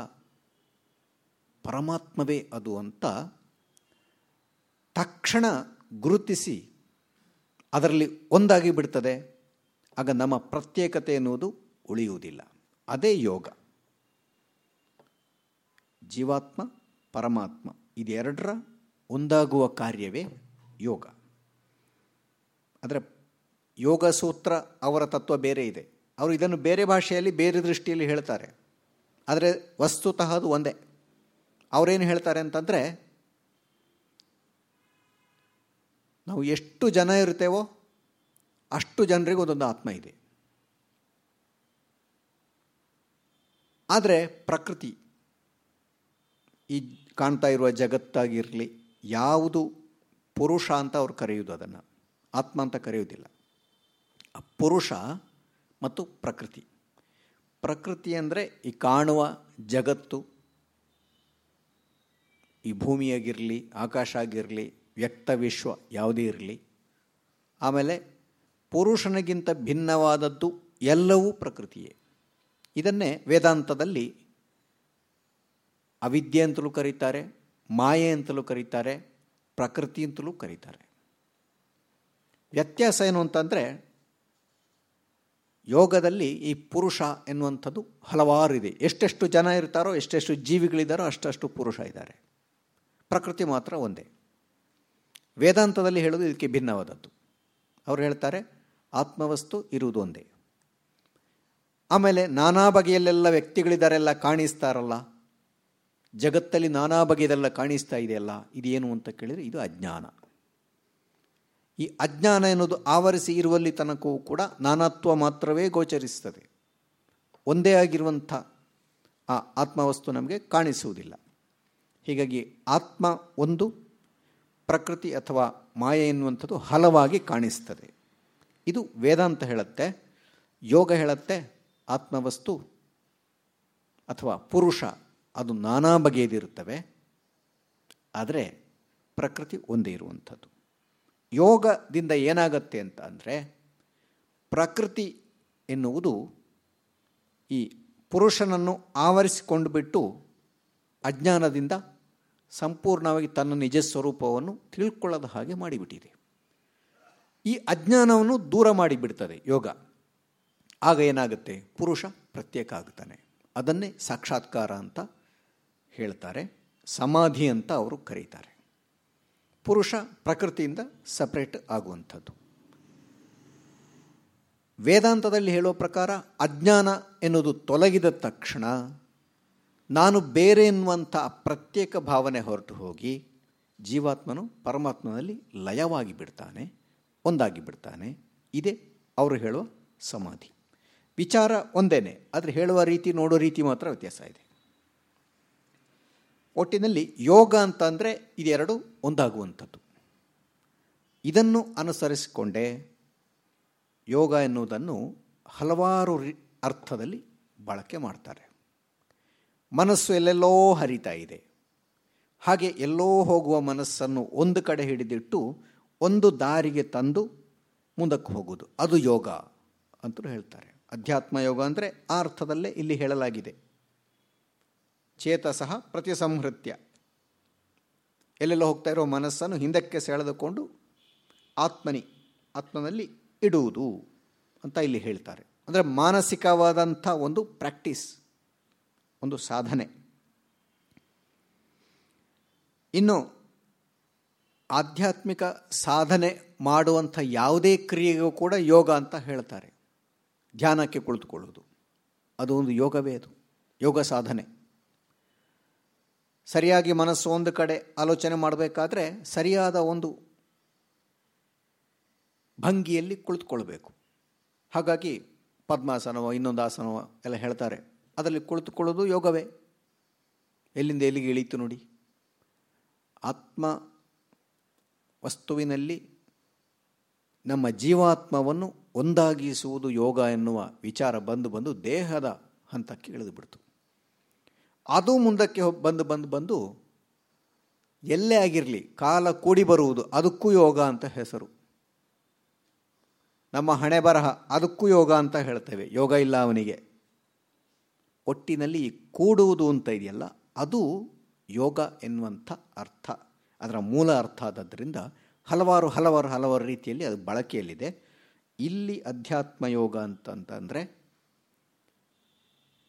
ಪರಮಾತ್ಮವೇ ಅದು ಅಂತ ತಕ್ಷಣ ಗುರುತಿಸಿ ಅದರಲ್ಲಿ ಒಂದಾಗಿ ಬಿಡ್ತದೆ. ಆಗ ನಮ್ಮ ಪ್ರತ್ಯೇಕತೆ ಎನ್ನುವುದು ಉಳಿಯುವುದಿಲ್ಲ. ಅದೇ ಯೋಗ. ಜೀವಾತ್ಮ, ಪರಮಾತ್ಮ ಇದೆರಡರ ಒಂದಾಗುವ ಕಾರ್ಯವೇ ಯೋಗ. ಆದರೆ ಯೋಗ ಸೂತ್ರ ಅವರ ತತ್ವ ಬೇರೆ ಇದೆ. ಅವರು ಇದನ್ನು ಬೇರೆ ಭಾಷೆಯಲ್ಲಿ ಬೇರೆ ದೃಷ್ಟಿಯಲ್ಲಿ ಹೇಳ್ತಾರೆ. ಆದರೆ ವಸ್ತುತಃ ಅದು ಒಂದೇ. ಅವರೇನು ಹೇಳ್ತಾರೆ ಅಂತಂದರೆ, ನಾವು ಎಷ್ಟು ಜನ ಇರ್ತೇವೋ ಅಷ್ಟು ಜನರಿಗೆ ಒಂದೊಂದು ಆತ್ಮ ಇದೆ. ಆದರೆ ಪ್ರಕೃತಿ ಈ ಕಾಣ್ತಾ ಇರುವ ಜಗತ್ತಾಗಿರಲಿ, ಯಾವುದು ಪುರುಷ ಅಂತ ಅವ್ರು ಕರೆಯುವುದು ಅದನ್ನು. ಆತ್ಮ ಅಂತ ಕರೆಯುವುದಿಲ್ಲ ಪುರುಷ ಮತ್ತು ಪ್ರಕೃತಿ. ಪ್ರಕೃತಿ ಅಂದರೆ ಈ ಕಾಣುವ ಜಗತ್ತು, ಈ ಭೂಮಿಯಾಗಿರಲಿ ಆಕಾಶ ಆಗಿರಲಿ ವ್ಯಕ್ತ ವಿಶ್ವ ಯಾವುದೇ ಇರಲಿ. ಆಮೇಲೆ ಪುರುಷನಿಗಿಂತ ಭಿನ್ನವಾದದ್ದು ಎಲ್ಲವೂ ಪ್ರಕೃತಿಯೇ. ಇದನ್ನೇ ವೇದಾಂತದಲ್ಲಿ ಅವಿದ್ಯೆ ಅಂತಲೂ ಕರೀತಾರೆ, ಮಾಯೆ ಅಂತಲೂ ಕರೀತಾರೆ, ಪ್ರಕೃತಿ ಅಂತಲೂ ಕರೀತಾರೆ. ವ್ಯತ್ಯಾಸ ಏನು ಅಂತಂದರೆ ಯೋಗದಲ್ಲಿ ಈ ಪುರುಷ ಎನ್ನುವಂಥದ್ದು ಹಲವಾರಿದೆ. ಎಷ್ಟೆಷ್ಟು ಜನ ಇರ್ತಾರೋ, ಎಷ್ಟೆಷ್ಟು ಜೀವಿಗಳಿದ್ದಾರೋ ಅಷ್ಟಷ್ಟು ಪುರುಷ ಇದ್ದಾರೆ. ಪ್ರಕೃತಿ ಮಾತ್ರ ಒಂದೇ. ವೇದಾಂತದಲ್ಲಿ ಹೇಳೋದು ಇದಕ್ಕೆ ಭಿನ್ನವಾದದ್ದು. ಅವರು ಹೇಳ್ತಾರೆ, ಆತ್ಮವಸ್ತು ಇರುವುದು ಒಂದೇ. ಆಮೇಲೆ ನಾನಾ ಬಗೆಯಲ್ಲೆಲ್ಲ ವ್ಯಕ್ತಿಗಳಿದ್ದಾರೆಲ್ಲ ಕಾಣಿಸ್ತಾರಲ್ಲ? ಜಗತ್ತಲ್ಲಿ ನಾನಾ ಬಗೆಯದೆಲ್ಲ ಕಾಣಿಸ್ತಾ ಇದೆಯಲ್ಲ? ಇದೇನು ಅಂತ ಕೇಳಿದರೆ ಇದು ಅಜ್ಞಾನ. ಈ ಅಜ್ಞಾನ ಎನ್ನುವುದು ಆವರಿಸಿ ಇರುವಲ್ಲಿ ತನಕವೂ ಕೂಡ ನಾನಾತ್ವ ಮಾತ್ರವೇ ಗೋಚರಿಸ್ತದೆ ಒಂದೇ ಆಗಿರುವಂಥ ಆ ಆತ್ಮವಸ್ತು ನಮಗೆ ಕಾಣಿಸುವುದಿಲ್ಲ. ಹೀಗಾಗಿ ಆತ್ಮ ಒಂದು, ಪ್ರಕೃತಿ ಅಥವಾ ಮಾಯೆ ಎನ್ನುವಂಥದ್ದು ಹಲವಾಗಿ ಕಾಣಿಸ್ತದೆ. ಇದು ವೇದಾಂತ ಹೇಳುತ್ತೆ, ಯೋಗ ಹೇಳುತ್ತೆ, ಆತ್ಮವಸ್ತು ಅಥವಾ ಪುರುಷ ಅದು ನಾನಾ ಬಗೆಯದಿರುತ್ತವೆ, ಆದರೆ ಪ್ರಕೃತಿ ಒಂದೇ ಇರುವಂಥದ್ದು. ಯೋಗದಿಂದ ಏನಾಗತ್ತೆ ಅಂತ ಅಂದರೆ ಪ್ರಕೃತಿ ಎನ್ನುವುದು ಈ ಪುರುಷನನ್ನು ಆವರಿಸಿಕೊಂಡು ಬಿಟ್ಟು ಅಜ್ಞಾನದಿಂದ ಸಂಪೂರ್ಣವಾಗಿ ತನ್ನ ನಿಜ ಸ್ವರೂಪವನ್ನು ತಿಳ್ಕೊಳ್ಳದ ಹಾಗೆ ಮಾಡಿಬಿಟ್ಟಿದೆ. ಈ ಅಜ್ಞಾನವನ್ನು ದೂರ ಮಾಡಿಬಿಡ್ತದೆ ಯೋಗ. ಆಗ ಏನಾಗುತ್ತೆ? ಪುರುಷ ಪ್ರತ್ಯೇಕ ಆಗ್ತಾನೆ. ಅದನ್ನೇ ಸಾಕ್ಷಾತ್ಕಾರ ಅಂತ ಹೇಳ್ತಾರೆ. ಸಮಾಧಿ ಅಂತ ಅವರು ಕರೀತಾರೆ. ಪುರುಷ ಪ್ರಕೃತಿಯಿಂದ ಸಪ್ರೇಟ್ ಆಗುವಂಥದ್ದು. ವೇದಾಂತದಲ್ಲಿ ಹೇಳುವ ಪ್ರಕಾರ ಅಜ್ಞಾನ ಎನ್ನುವುದು ತೊಲಗಿದ ತಕ್ಷಣ ನಾನು ಬೇರೆ ಎನ್ನುವಂಥ ಪ್ರತ್ಯೇಕ ಭಾವನೆ ಹೊರಟು ಹೋಗಿ ಜೀವಾತ್ಮನು ಪರಮಾತ್ಮನಲ್ಲಿ ಲಯವಾಗಿ ಬಿಡ್ತಾನೆ, ಒಂದಾಗಿ ಬಿಡ್ತಾನೆ. ಇದೇ ಅವರು ಹೇಳುವ ಸಮಾಧಿ. ವಿಚಾರ ಒಂದೇನೆ, ಆದರೆ ಹೇಳುವ ರೀತಿ, ನೋಡೋ ರೀತಿ ಮಾತ್ರ ವ್ಯತ್ಯಾಸ ಇದೆ. ಒಟ್ಟಿನಲ್ಲಿ ಯೋಗ ಅಂತ ಅಂದರೆ ಇದೆರಡು ಒಂದಾಗುವಂಥದ್ದು. ಇದನ್ನು ಅನುಸರಿಸಿಕೊಂಡೇ ಯೋಗ ಎನ್ನುವುದನ್ನು ಹಲವಾರು ಅರ್ಥದಲ್ಲಿ ಬಳಕೆ ಮಾಡ್ತಾರೆ. ಮನಸ್ಸು ಎಲ್ಲೆಲ್ಲೋ ಹರಿತಾ ಇದೆ. ಹಾಗೆ ಎಲ್ಲೋ ಹೋಗುವ ಮನಸ್ಸನ್ನು ಒಂದು ಕಡೆ ಹಿಡಿದಿಟ್ಟು ಒಂದು ದಾರಿಗೆ ತಂದು ಮುಂದಕ್ಕೆ ಹೋಗುವುದು. ಅದು ಯೋಗ ಅಂತಲೂ ಹೇಳ್ತಾರೆ. ಅಧ್ಯಾತ್ಮ ಯೋಗ ಅಂದರೆ ಆ ಅರ್ಥದಲ್ಲೇ ಇಲ್ಲಿ ಹೇಳಲಾಗಿದೆ. ಚೇತಸಃ ಪ್ರತಿಸಂಹೃತ್ಯ. ಎಲ್ಲೆಲ್ಲ ಹೋಗ್ತಾ ಇರೋ ಮನಸ್ಸನ್ನು ಹಿಂದಕ್ಕೆ ಸೆಳೆದುಕೊಂಡು ಆತ್ಮನಿ, ಆತ್ಮನಲ್ಲಿ ಇಡುವುದು ಅಂತ ಇಲ್ಲಿ ಹೇಳ್ತಾರೆ. ಅಂದರೆ ಮಾನಸಿಕವಾದಂಥ ಒಂದು ಪ್ರಾಕ್ಟೀಸ್, ಒಂದು ಸಾಧನೆ. ಇನ್ನು ಆಧ್ಯಾತ್ಮಿಕ ಸಾಧನೆ ಮಾಡುವಂಥ ಯಾವುದೇ ಕ್ರಿಯೆಗೂ ಕೂಡ ಯೋಗ ಅಂತ ಹೇಳ್ತಾರೆ. ಧ್ಯಾನಕ್ಕೆ ಕುಳಿತುಕೊಳ್ಳುವುದು. ಅದು ಒಂದು ಯೋಗವೇ ಅದು. ಯೋಗ ಸಾಧನೆ. ಸರಿಯಾಗಿ ಮನಸ್ಸು ಒಂದು ಕಡೆ ಆಲೋಚನೆ ಮಾಡಬೇಕಾದ್ರೆ ಸರಿಯಾದ ಒಂದು ಭಂಗಿಯಲ್ಲಿ ಕುಳಿತುಕೊಳ್ಬೇಕು. ಹಾಗಾಗಿ ಪದ್ಮಾಸನವೋ, ಇನ್ನೊಂದು ಆಸನವೋ ಎಲ್ಲ ಹೇಳ್ತಾರೆ. ಅದರಲ್ಲಿ ಕುಳಿತುಕೊಳ್ಳೋದು ಯೋಗವೇ. ಎಲ್ಲಿಂದ ಎಲ್ಲಿಗೆ ಇಳೀತು ನೋಡಿ. ಆತ್ಮ ವಸ್ತುವಿನಲ್ಲಿ ನಮ್ಮ ಜೀವಾತ್ಮವನ್ನು ಒಂದಾಗಿಸುವುದು ಯೋಗ ಎನ್ನುವ ವಿಚಾರ ಬಂದು ಬಂದು ದೇಹದ ಹಂತಕ್ಕೆ ಇಳಿದು ಬಿಡ್ತು. ಅದು ಮುಂದಕ್ಕೆ ಬಂದು ಬಂದು ಬಂದು ಎಲ್ಲೇ ಆಗಿರಲಿ, ಕಾಲ ಕೂಡಿ ಬರುವುದು, ಅದಕ್ಕೂ ಯೋಗ ಅಂತ ಹೆಸರು. ನಮ್ಮ ಹಣೆ ಬರಹ, ಅದಕ್ಕೂ ಯೋಗ ಅಂತ ಹೇಳ್ತೇವೆ. ಯೋಗ ಇಲ್ಲ ಅವನಿಗೆ. ಒಟ್ಟಿನಲ್ಲಿ ಕೂಡುವುದು ಅಂತ ಇದೆಯಲ್ಲ, ಅದು ಯೋಗ ಎನ್ನುವಂಥ ಅರ್ಥ. ಅದರ ಮೂಲ ಅರ್ಥ ಆದ್ದರಿಂದ ಹಲವಾರು ಹಲವಾರು ಹಲವಾರು ರೀತಿಯಲ್ಲಿ ಅದು ಬಳಕೆಯಲ್ಲಿದೆ. ಇಲ್ಲಿ ಅಧ್ಯಾತ್ಮ ಯೋಗ ಅಂತಂತಂದರೆ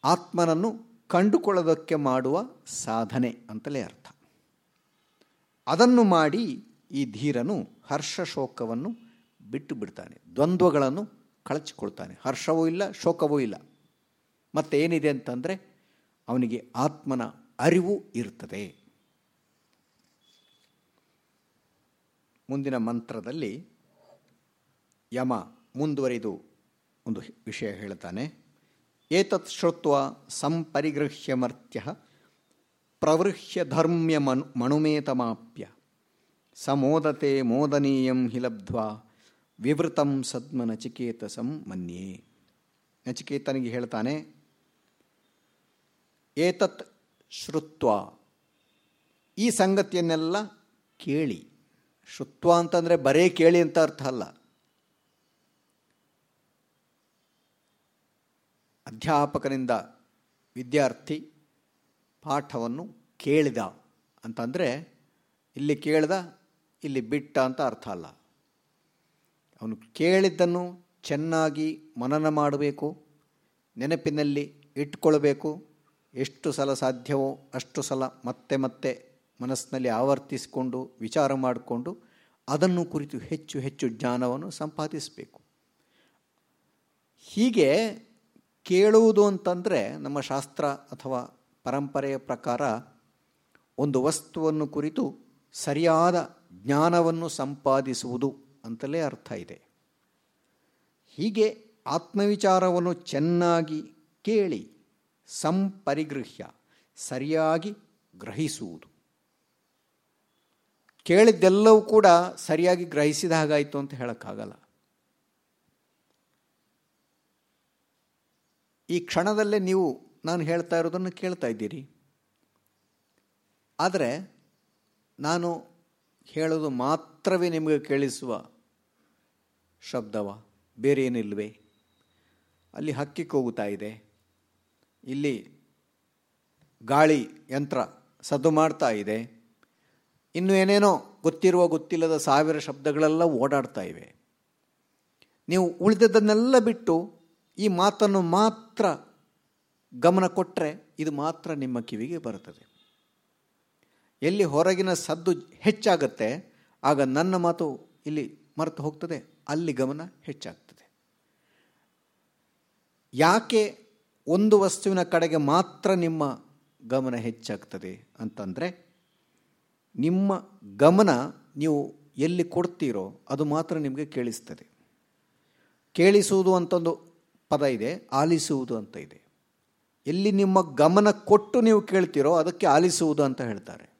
ಆತ್ಮನನ್ನು ಕಂಡುಕೊಳ್ಳೋದಕ್ಕೆ ಮಾಡುವ ಸಾಧನೆ ಅಂತಲೇ ಅರ್ಥ. ಅದನ್ನು ಮಾಡಿ ಈ ಧೀರನು ಹರ್ಷ ಶೋಕವನ್ನು ಬಿಟ್ಟು ಬಿಡ್ತಾನೆ. ದ್ವಂದ್ವಗಳನ್ನು ಕಳಚಿಕೊಳ್ತಾನೆ. ಹರ್ಷವೂ ಇಲ್ಲ, ಶೋಕವೂ ಇಲ್ಲ. ಮತ್ತು ಏನಿದೆ ಅಂತಂದರೆ ಅವನಿಗೆ ಆತ್ಮನ ಅರಿವು ಇರ್ತದೆ ಮುಂದಿನ ಮಂತ್ರದಲ್ಲಿ ಯಮ ಮುಂದುವರಿದು ಒಂದು ವಿಷಯ ಹೇಳ್ತಾನೆ. ಏತತ್ ಶ್ರುತ್ವ ಸಂಪರಿಗೃಹ್ಯ ಮರ್ತ್ಯ ಪ್ರವೃಹ್ಯ ಧರ್ಮ್ಯ ಮನು ಮಣುಮೇತಮಾಪ್ಯ ಸಮೋದತೆ ಮೋದನೀಯಂ ಹಿ ಲಬ್ಧ್ವಾ ವಿವೃತಂ ಸದ್ಮ ನಚಿಕೇತಸಂ ಮನ್ಯೇ. ನಚಿಕೇತನಿಗೆ ಹೇಳ್ತಾನೆ, ಏತತ್ ಶ್ರುತ್ವ, ಈ ಸಂಗತಿಯನ್ನೆಲ್ಲ ಕೇಳಿ. ಶ್ರುತ್ವ ಅಂತಂದರೆ ಬರೇ ಕೇಳಿ ಅಂತ ಅರ್ಥ ಅಲ್ಲ. ಅಧ್ಯಾಪಕನಿಂದ ವಿದ್ಯಾರ್ಥಿ ಪಾಠವನ್ನು ಕೇಳಿದ. ಅಂತಂದರೆ, ಇಲ್ಲಿ ಕೇಳಿದ, ಇಲ್ಲಿ ಬಿಟ್ಟ ಅಂತ ಅರ್ಥ ಅಲ್ಲ. ಅವನು ಕೇಳಿದ್ದನ್ನು ಚೆನ್ನಾಗಿ ಮನನ ಮಾಡಬೇಕು, ನೆನಪಿನಲ್ಲಿ ಇಟ್ಕೊಳ್ಬೇಕು, ಎಷ್ಟು ಸಲ ಸಾಧ್ಯವೋ ಅಷ್ಟು ಸಲ ಮತ್ತೆ ಮತ್ತೆ ಮನಸ್ಸಿನಲ್ಲಿ ಆವರ್ತಿಸಿಕೊಂಡು, ವಿಚಾರ ಮಾಡಿಕೊಂಡು, ಅದನ್ನು ಕುರಿತು ಹೆಚ್ಚು ಹೆಚ್ಚು ಜ್ಞಾನವನ್ನು ಸಂಪಾದಿಸಬೇಕು. ಹೀಗೆ ಕೇಳುವುದು ಅಂತಂದರೆ ನಮ್ಮ ಶಾಸ್ತ್ರ ಅಥವಾ ಪರಂಪರೆಯ ಪ್ರಕಾರ ಒಂದು ವಸ್ತುವನ್ನು ಕುರಿತು ಸರಿಯಾದ ಜ್ಞಾನವನ್ನು ಸಂಪಾದಿಸುವುದು ಅಂತಲೇ ಅರ್ಥ ಇದೆ. ಹೀಗೆ ಆತ್ಮವಿಚಾರವನ್ನು ಚೆನ್ನಾಗಿ ಕೇಳಿ ಸಂಪರಿಗೃಹ್ಯ, ಸರಿಯಾಗಿ ಗ್ರಹಿಸುವುದು. ಕೇಳಿದ್ದೆಲ್ಲವೂ ಕೂಡ ಸರಿಯಾಗಿ ಗ್ರಹಿಸಿದ ಹಾಗಾಯಿತು ಅಂತ ಹೇಳೋಕ್ಕಾಗಲ್ಲ. ಈ ಕ್ಷಣದಲ್ಲೇ ನೀವು ನಾನು ಹೇಳ್ತಾ ಇರೋದನ್ನು ಕೇಳ್ತಾ ಇದ್ದೀರಿ. ಆದರೆ ನಾನು ಹೇಳೋದು ಮಾತ್ರವೇ ನಿಮಗೆ ಕೇಳಿಸುವ ಶಬ್ದವ. ಬೇರೆ ಏನಿಲ್ವೇ? ಅಲ್ಲಿ ಹಕ್ಕಿ ಕೂಗುತ್ತಾ ಇದೆ. ಇಲ್ಲಿ ಗಾಳಿ ಯಂತ್ರ ಸದ್ದು ಮಾಡ್ತಾ ಇದೆ. ಇನ್ನು ಏನೇನೋ ಗೊತ್ತಿರುವ ಗೊತ್ತಿಲ್ಲದ ಸಾವಿರ ಶಬ್ದಗಳೆಲ್ಲ ಓಡಾಡ್ತಾ ಇವೆ. ನೀವು ಉಳಿದದ್ದನ್ನೆಲ್ಲ ಬಿಟ್ಟು ಈ ಮಾತನ್ನು ಮಾತ್ರ ಗಮನ ಕೊಟ್ಟರೆ ಇದು ಮಾತ್ರ ನಿಮ್ಮ ಕಿವಿಗೆ ಬರುತ್ತದೆ. ಎಲ್ಲಿ ಹೊರಗಿನ ಸದ್ದು ಹೆಚ್ಚಾಗತ್ತೆ, ಆಗ ನನ್ನ ಮಾತು ಇಲ್ಲಿ ಮರೆತು ಹೋಗ್ತದೆ, ಅಲ್ಲಿ ಗಮನ ಹೆಚ್ಚಾಗ್ತದೆ. ಯಾಕೆ ಒಂದು ವಸ್ತುವಿನ ಕಡೆಗೆ ಮಾತ್ರ ನಿಮ್ಮ ಗಮನ ಹೆಚ್ಚಾಗ್ತದೆ ಅಂತಂದರೆ, ನಿಮ್ಮ ಗಮನ ನೀವು ಎಲ್ಲಿ ಕೊಡ್ತೀರೋ ಅದು ಮಾತ್ರ ನಿಮಗೆ ಕೇಳಿಸ್ತದೆ. ಕೇಳಿಸುವುದು ಅಂತೊಂದು ಪದ ಇದೆ, ಆಲಿಸುವುದು ಅಂತ ಇದೆ. ಎಲ್ಲಿ ನಿಮ್ಮ ಗಮನ ಕೊಟ್ಟು ನೀವು ಕೇಳ್ತೀರೋ ಅದಕ್ಕೆ ಆಲಿಸುವುದು ಅಂತ ಹೇಳ್ತಾರೆ.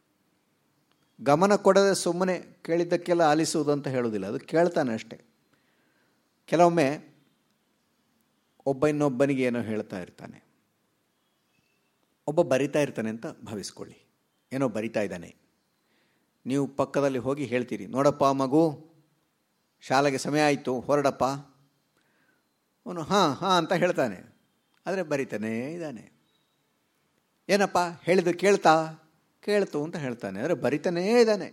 ಗಮನ ಕೊಡದೆ ಸುಮ್ಮನೆ ಕೇಳಿದ್ದಕ್ಕೆಲ್ಲ ಆಲಿಸುವುದು ಅಂತ ಹೇಳೋದಿಲ್ಲ ಅದು ಕೇಳ್ತಾನೆ ಅಷ್ಟೆ. ಕೆಲವೊಮ್ಮೆ ಒಬ್ಬ ಇನ್ನೊಬ್ಬನಿಗೆ ಏನೋ ಹೇಳ್ತಾ ಇರ್ತಾನೆ. ಒಬ್ಬ ಬರಿತಾ ಇರ್ತಾನೆ ಅಂತ ಭಾವಿಸ್ಕೊಳ್ಳಿ. ಏನೋ ಬರಿತಾ ಇದ್ದಾನೆ. ನೀವು ಪಕ್ಕದಲ್ಲಿ ಹೋಗಿ ಹೇಳ್ತೀರಿ, ನೋಡಪ್ಪ ಮಗು, ಶಾಲೆಗೆ ಸಮಯ ಆಯಿತು, ಹೊರಡಪ್ಪ. ಅವನು, ಹಾಂ ಹಾಂ ಅಂತ ಹೇಳ್ತಾನೆ. ಆದರೆ ಬರಿತಾನೇ ಇದ್ದಾನೆ. ಏನಪ್ಪ? ಹೇಳಿದ್ದು ಕೇಳ್ತಾ? ಕೇಳ್ತು ಅಂತ ಹೇಳ್ತಾನೆ. ಆದರೆ ಬರಿತಾನೇ ಇದ್ದಾನೆ.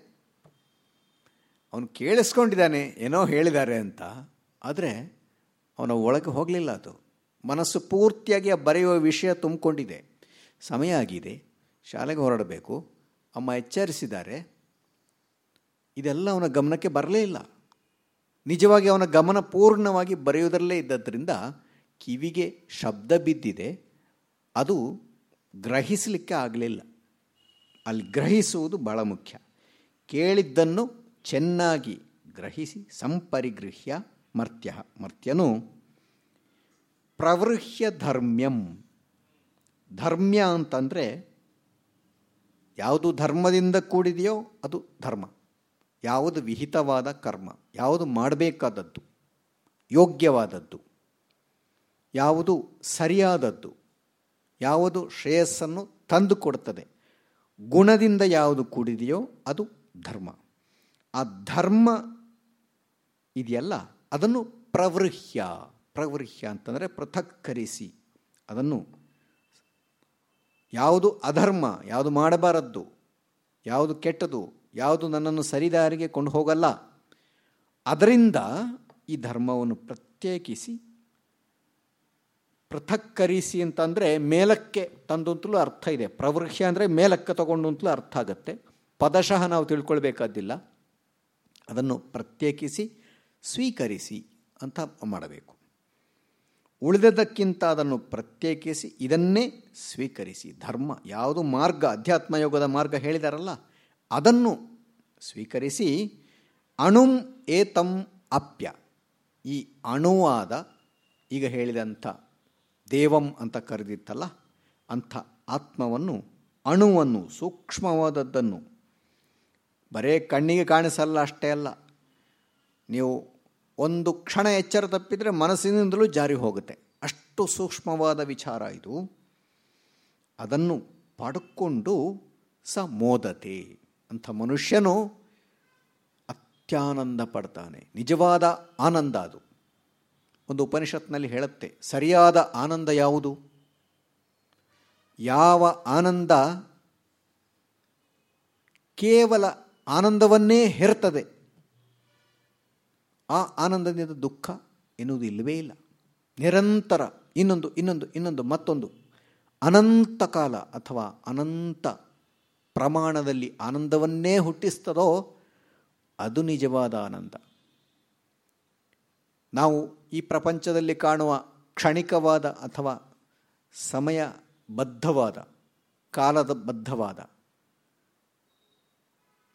ಅವನು ಕೇಳಿಸ್ಕೊಂಡಿದ್ದಾನೆ, ಏನೋ ಹೇಳಿದ್ದಾರೆ ಅಂತ. ಆದರೆ ಅವನ ಒಳಗೆ ಹೋಗಲಿಲ್ಲ ಅದು. ಮನಸ್ಸು ಪೂರ್ತಿಯಾಗಿ ಬರೆಯುವ ವಿಷಯ ತುಂಬಿಕೊಂಡಿದೆ. ಸಮಯ ಆಗಿದೆ. ಶಾಲೆಗೆ ಹೊರಡಬೇಕು. ಅಮ್ಮ ಎಚ್ಚರಿಸಿದ್ದಾರೆ. ಇದೆಲ್ಲ ಅವನ ಗಮನಕ್ಕೆ ಬರಲೇ ಇಲ್ಲ. ನಿಜವಾಗಿ ಅವನ ಗಮನ ಪೂರ್ಣವಾಗಿ ಬರೆಯುವುದರಲ್ಲೇ ಇದ್ದದ್ರಿಂದ ಕಿವಿಗೆ ಶಬ್ದ ಬಿದ್ದಿದೆ. ಅದು ಗ್ರಹಿಸಲಿಕ್ಕೆ ಆಗಲಿಲ್ಲ. ಅಲ್ಲಿ ಗ್ರಹಿಸುವುದು ಬಹಳ ಮುಖ್ಯ. ಕೇಳಿದ್ದನ್ನು ಚೆನ್ನಾಗಿ ಗ್ರಹಿಸಿ ಸಂಪರಿಗೃಹ್ಯ ಮರ್ತ್ಯ. ಮರ್ತ್ಯನು ಪ್ರವೃಹ್ಯ ಧರ್ಮ್ಯಂ. ಧರ್ಮ್ಯ ಅಂತಂದರೆ ಯಾವುದು ಧರ್ಮದಿಂದ ಕೂಡಿದೆಯೋ ಅದು ಧರ್ಮ. ಯಾವುದು ವಿಹಿತವಾದ ಕರ್ಮ, ಯಾವುದು ಮಾಡಬೇಕಾದದ್ದು, ಯೋಗ್ಯವಾದದ್ದು, ಯಾವುದು ಸರಿಯಾದದ್ದು, ಯಾವುದು ಶ್ರೇಯಸ್ಸನ್ನು ತಂದು ಕೊಡುತ್ತದೆ ಗುಣದಿಂದ ಯಾವುದು ಕೂಡಿದೆಯೋ ಅದು ಧರ್ಮ. ಆ ಧರ್ಮ ಇದೆಯಲ್ಲ, ಅದನ್ನು ಪ್ರವೃಹ್ಯ ಪ್ರವೃಹ್ಯ ಅಂತಂದರೆ ಪೃಥಕ್ಕರಿಸಿ, ಅದನ್ನು ಯಾವುದು ಅಧರ್ಮ, ಯಾವುದು ಮಾಡಬಾರದ್ದು, ಯಾವುದು ಕೆಟ್ಟದು ಯಾವುದು ನನ್ನನ್ನು ಸರಿದಾರಿಗೆ ಕೊಂಡು ಹೋಗಲ್ಲ. ಅದರಿಂದ ಈ ಧರ್ಮವನ್ನು ಪ್ರತ್ಯೇಕಿಸಿ ಪೃಥಕ್ಕರಿಸಿ ಅಂತಂದರೆ ಮೇಲಕ್ಕೆ ತಂದಂತಲೂ ಅರ್ಥ ಇದೆ. ಪ್ರವೃಹ್ಯ ಅಂದರೆ ಮೇಲಕ್ಕೆ ತಗೊಂಡು ಅರ್ಥ ಆಗುತ್ತೆ. ಪದಶಃ ನಾವು ತಿಳ್ಕೊಳ್ಬೇಕಾದಿಲ್ಲ. ಅದನ್ನು ಪ್ರತ್ಯೇಕಿಸಿ, ಸ್ವೀಕರಿಸಿ ಅಂತ ಮಾಡಬೇಕು. ಉಳಿದದಕ್ಕಿಂತ ಅದನ್ನು ಪ್ರತ್ಯೇಕಿಸಿ, ಇದನ್ನೇ ಸ್ವೀಕರಿಸಿ. ಧರ್ಮ ಯಾವುದು ಮಾರ್ಗ, ಅಧ್ಯಾತ್ಮ ಯೋಗದ ಮಾರ್ಗ ಹೇಳಿದಾರಲ್ಲ ಅದನ್ನು ಸ್ವೀಕರಿಸಿ ಅಣುಂ ಏತಂ ಅಪ್ಯ. ಈ ಅಣುವಾದ ಈಗ ಹೇಳಿದಂಥ ದೇವಂ ಅಂತ ಕರೆದಿತ್ತಲ್ಲ, ಅಂಥ ಆತ್ಮವನ್ನು, ಅಣುವನ್ನು, ಸೂಕ್ಷ್ಮವಾದದ್ದನ್ನು ಬರೇ ಕಣ್ಣಿಗೆ ಕಾಣಿಸಲ್ಲ, ಅಷ್ಟೇ ಅಲ್ಲ. ನೀವು ಒಂದು ಕ್ಷಣ ಎಚ್ಚರ ತಪ್ಪಿದರೆ ಮನಸ್ಸಿನಿಂದಲೂ ಜಾರಿ ಹೋಗುತ್ತೆ. ಅಷ್ಟು ಸೂಕ್ಷ್ಮವಾದ ವಿಚಾರ ಇದು. ಅದನ್ನು ಪಡ್ಕೊಂಡು ಸ ಮೋದತೆ ಅಂಥ ಮನುಷ್ಯನು ಅತ್ಯಾನಂದ ಪಡ್ತಾನೆ. ನಿಜವಾದ ಆನಂದ ಅದು. ಒಂದು ಉಪನಿಷತ್ನಲ್ಲಿ ಹೇಳುತ್ತೆ, ಸರಿಯಾದ ಆನಂದ ಯಾವುದು? ಯಾವ ಆನಂದ ಕೇವಲ ಆನಂದವನ್ನೇ ಹೆರ್ತದೆ? ಆ ಆನಂದದಿಂದ ದುಃಖ ಎನ್ನುವುದು ಇಲ್ಲವೇ ಇಲ್ಲ. ನಿರಂತರ ಇನ್ನೊಂದು ಇನ್ನೊಂದು ಇನ್ನೊಂದು, ಮತ್ತೊಂದು. ಅನಂತ ಕಾಲ ಅಥವಾ ಅನಂತ ಪ್ರಮಾಣದಲ್ಲಿ ಆನಂದವನ್ನೇ ಹುಟ್ಟಿಸ್ತದೋ ಅದು ನಿಜವಾದ ಆನಂದ. ನಾವು ಈ ಪ್ರಪಂಚದಲ್ಲಿ ಕಾಣುವ ಕ್ಷಣಿಕವಾದ ಅಥವಾ ಸಮಯ ಬದ್ಧವಾದ ಕಾಲದ ಬದ್ಧವಾದ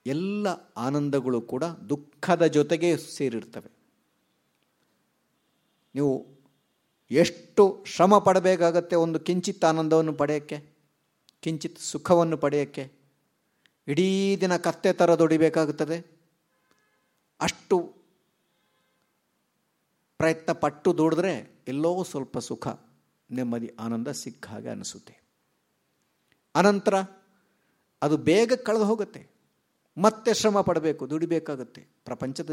ಎಲ್ಲ ಆನಂದಗಳು ಕೂಡ ದುಃಖದ ಜೊತೆಗೆ ಸೇರಿರ್ತವೆ. ನೀವು ಎಷ್ಟು ಶ್ರಮ ಪಡಬೇಕಾಗತ್ತೆ ಒಂದು ಕಿಂಚಿತ್ ಆನಂದವನ್ನು ಪಡೆಯೋಕ್ಕೆ, ಕಿಂಚಿತ್ ಸುಖವನ್ನು ಪಡೆಯೋಕ್ಕೆ? ಇಡೀ ದಿನ ಕತ್ತೆ ಥರ ದುಡಿಬೇಕಾಗುತ್ತದೆ ಅಷ್ಟು ಪ್ರಯತ್ನ ಪಟ್ಟು ದುಡಿದ್ರೆ ಎಲ್ಲೋ ಸ್ವಲ್ಪ ಸುಖ, ನೆಮ್ಮದಿ, ಆನಂದ ಸಿಕ್ಕ ಹಾಗೆ ಅನಿಸುತ್ತೆ. ಅನಂತರ ಅದು ಬೇಗ ಕಳೆದು ಹೋಗುತ್ತೆ. ಮತ್ತೆ ಶ್ರಮ ಪಡಬೇಕು, ದುಡಿಬೇಕಾಗುತ್ತೆ. ಪ್ರಪಂಚದ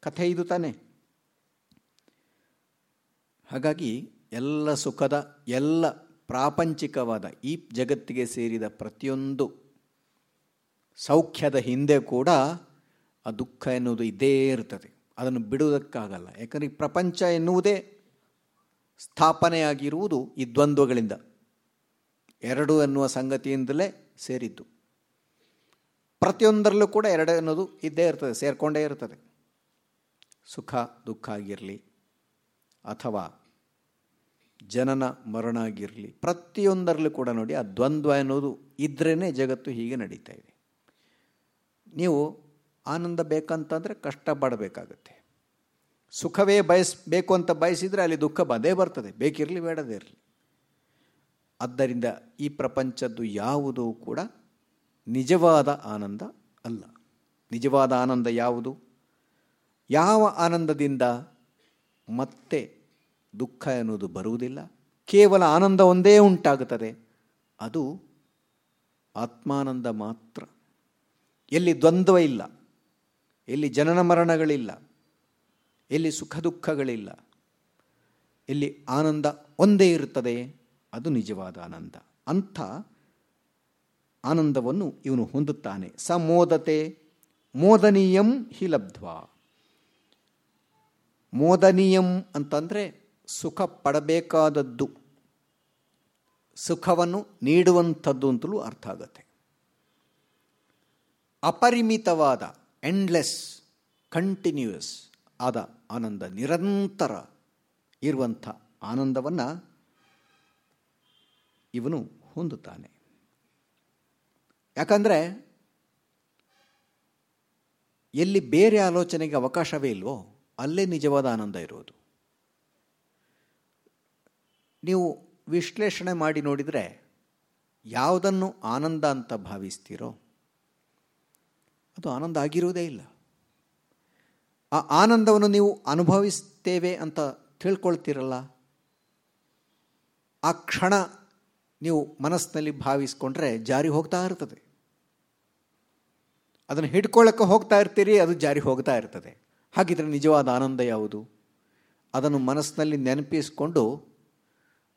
ಕಥೆ ಇದು ತಾನೇ. ಹಾಗಾಗಿ ಎಲ್ಲ ಸುಖದ, ಎಲ್ಲ ಪ್ರಾಪಂಚಿಕವಾದ ಈ ಜಗತ್ತಿಗೆ ಸೇರಿದ ಪ್ರತಿಯೊಂದು ಸೌಖ್ಯದ ಹಿಂದೆ ಕೂಡ ಆ ದುಃಖ ಎನ್ನುವುದು ಇದ್ದೇ ಇರ್ತದೆ. ಅದನ್ನು ಬಿಡುವುದಕ್ಕಾಗಲ್ಲ. ಯಾಕಂದರೆ ಪ್ರಪಂಚ ಎನ್ನುವುದೇ ಸ್ಥಾಪನೆಯಾಗಿರುವುದು ಈ ದ್ವಂದ್ವಗಳಿಂದ. ಎರಡು ಎನ್ನುವ ಸಂಗತಿಯಿಂದಲೇ ಸೇರಿದ್ದು. ಪ್ರತಿಯೊಂದರಲ್ಲೂ ಕೂಡ ಎರಡು ಅನ್ನೋದು ಇದ್ದೇ ಇರ್ತದೆ, ಸೇರಿಕೊಂಡೇ ಇರ್ತದೆ. ಸುಖ, ದುಃಖ ಆಗಿರಲಿ ಅಥವಾ ಜನನ, ಮರಣ ಆಗಿರಲಿ ಪ್ರತಿಯೊಂದರಲ್ಲೂ ಕೂಡ ನೋಡಿ ಆ ದ್ವಂದ್ವ ಅನ್ನೋದು ಇದ್ರೇ ಜಗತ್ತು ಹೀಗೆ ನಡೀತಾ ಇದೆ. ನೀವು ಆನಂದ ಬೇಕಂತಂದರೆ ಕಷ್ಟಪಡಬೇಕಾಗುತ್ತೆ. ಸುಖವೇ ಬಯಸಬೇಕು ಅಂತ ಬಯಸಿದರೆ ಅಲ್ಲಿ ದುಃಖ ಬಂದೇ ಬರ್ತದೆ. ಬೇಕಿರಲಿ ಬೇಡದೇ ಇರಲಿ. ಆದ್ದರಿಂದ ಈ ಪ್ರಪಂಚದ್ದು ಯಾವುದೂ ಕೂಡ ನಿಜವಾದ ಆನಂದ ಅಲ್ಲ. ನಿಜವಾದ ಆನಂದ ಯಾವುದು? ಯಾವ ಆನಂದದಿಂದ ಮತ್ತೆ ದುಃಖ ಎನ್ನುವುದು ಬರುವುದಿಲ್ಲ. ಕೇವಲ ಆನಂದ ಒಂದೇ ಉಂಟಾಗುತ್ತದೆ. ಅದು ಆತ್ಮಾನಂದ ಮಾತ್ರ. ಎಲ್ಲಿ ದ್ವಂದ್ವ ಇಲ್ಲ, ಎಲ್ಲಿ ಜನನ ಮರಣಗಳಿಲ್ಲ, ಎಲ್ಲಿ ಸುಖ ದುಃಖಗಳಿಲ್ಲ, ಎಲ್ಲಿ ಆನಂದ ಒಂದೇ ಇರುತ್ತದೆ, ಅದು ನಿಜವಾದ ಆನಂದ. ಅಂಥ ಆನಂದವನ್ನು ಇವನು ಹೊಂದುತ್ತಾನೆ. ಸಮೋದತೆ ಮೋದನೀಯಂ ಹಿ ಲಬ್ಧ್ವಾ. ಮೋದನೀಯಂ ಅಂತಂದರೆ ಸುಖ ಪಡಬೇಕಾದದ್ದು, ಸುಖವನ್ನು ನೀಡುವಂಥದ್ದು ಅಂತಲೂ ಅರ್ಥ ಆಗುತ್ತೆ. ಅಪರಿಮಿತವಾದ ಎಂಡ್ಲೆಸ್ ಕಂಟಿನ್ಯೂಯಸ್ ಆದ ಆನಂದ, ನಿರಂತರ ಇರುವಂಥ ಆನಂದವನ್ನು ಇವನು ಹೊಂದುತ್ತಾನೆ. ಯಾಕಂದರೆ ಎಲ್ಲಿ ಬೇರೆ ಆಲೋಚನೆಗೆ ಅವಕಾಶವೇ ಇಲ್ವೋ, ಅಲ್ಲೇ ನಿಜವಾದ ಆನಂದ ಇರೋದು. ನೀವು ವಿಶ್ಲೇಷಣೆ ಮಾಡಿ ನೋಡಿದರೆ, ಯಾವುದನ್ನು ಆನಂದ ಅಂತ ಭಾವಿಸ್ತೀರೋ ಅದು ಆನಂದ ಆಗಿರುವುದೇ ಇಲ್ಲ. ಆ ಆನಂದವನ್ನು ನೀವು ಅನುಭವಿಸ್ತೇವೆ ಅಂತ ತಿಳ್ಕೊಳ್ತೀರಲ್ಲ? ಆ ಕ್ಷಣ ನೀವು ಮನಸ್ಸಿನಲ್ಲಿ ಭಾವಿಸ್ಕೊಂಡ್ರೆ ಜಾರಿ ಹೋಗ್ತಾ ಇರ್ತದೆ. ಅದನ್ನು ಹಿಡ್ಕೊಳ್ಳೋಕ್ಕೆ ಹೋಗ್ತಾ ಇರ್ತೀರಿ, ಅದು ಜಾರಿ ಹೋಗ್ತಾ ಇರ್ತದೆ. ಹಾಗಿದ್ರೆ ನಿಜವಾದ ಆನಂದ ಯಾವುದು? ಅದನ್ನು ಮನಸ್ಸಿನಲ್ಲಿ ನೆನಪಿಸ್ಕೊಂಡು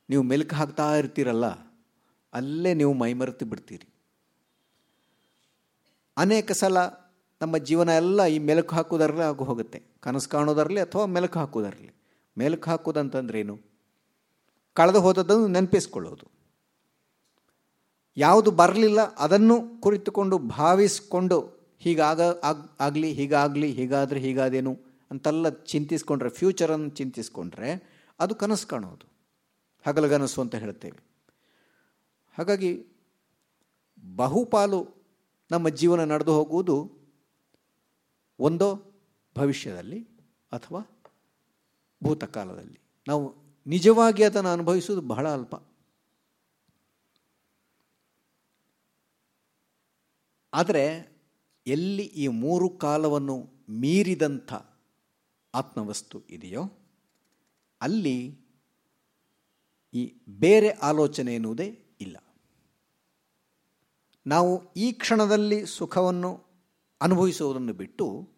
ನೀವು ಮೆಲುಕು ಹಾಕ್ತಾ ಇರ್ತೀರಲ್ಲ, ಅಲ್ಲೇ ನೀವು ಮೈಮರೆತು ಬಿಡ್ತೀರಿ. ಅನೇಕ ಸಲ ನಮ್ಮ ಜೀವನ ಎಲ್ಲ ಈ ಮೆಲುಕು ಹಾಕೋದರಲ್ಲೇ ಆಗು ಹೋಗುತ್ತೆ. ಕನಸು ಕಾಣೋದರಲಿ ಅಥವಾ ಮೆಲುಕು ಹಾಕೋದರಲಿ ಮೆಲುಕು ಹಾಕೋದಂತಂದ್ರೇನು ಕಳೆದು ಹೋದದ್ದನ್ನು ನೆನಪಿಸ್ಕೊಳ್ಳೋದು. ಯಾವುದು ಬರಲಿಲ್ಲ ಅದನ್ನು ಕುರಿತುಕೊಂಡು ಭಾವಿಸ್ಕೊಂಡು ಹೀಗಾಗ ಆಗ್, ಆಗಲಿ, ಹೀಗಾಗಲಿ, ಹೀಗಾದರೆ ಹೀಗಾದೇನು ಅಂತೆಲ್ಲ ಚಿಂತಿಸ್ಕೊಂಡ್ರೆ ಫ್ಯೂಚರನ್ನು ಚಿಂತಿಸ್ಕೊಂಡ್ರೆ ಅದು ಕನಸು ಕಾಣೋದು ಹಗಲಗನಸು ಅಂತ ಹೇಳ್ತೇವೆ. ಹಾಗಾಗಿ ಬಹುಪಾಲು ನಮ್ಮ ಜೀವನ ನಡೆದು ಹೋಗುವುದು ಒಂದೋ ಭವಿಷ್ಯದಲ್ಲಿ ಅಥವಾ ಭೂತಕಾಲದಲ್ಲಿ. ನಾವು ನಿಜವಾಗಿ ಅದನ್ನು ಅನುಭವಿಸುವುದು ಬಹಳ ಅಲ್ಪ. ಆದರೆ ಎಲ್ಲಿ ಈ ಮೂರು ಕಾಲವನ್ನು ಮೀರಿದಂಥ ಆತ್ಮವಸ್ತು ಇದೆಯೋ, ಅಲ್ಲಿ ಈ ಬೇರೆ ಆಲೋಚನೆ ಎನ್ನುವುದೇ ಇಲ್ಲ. ನಾವು ಈ ಕ್ಷಣದಲ್ಲಿ ಸುಖವನ್ನು ಅನುಭವಿಸುವುದನ್ನು ಬಿಟ್ಟು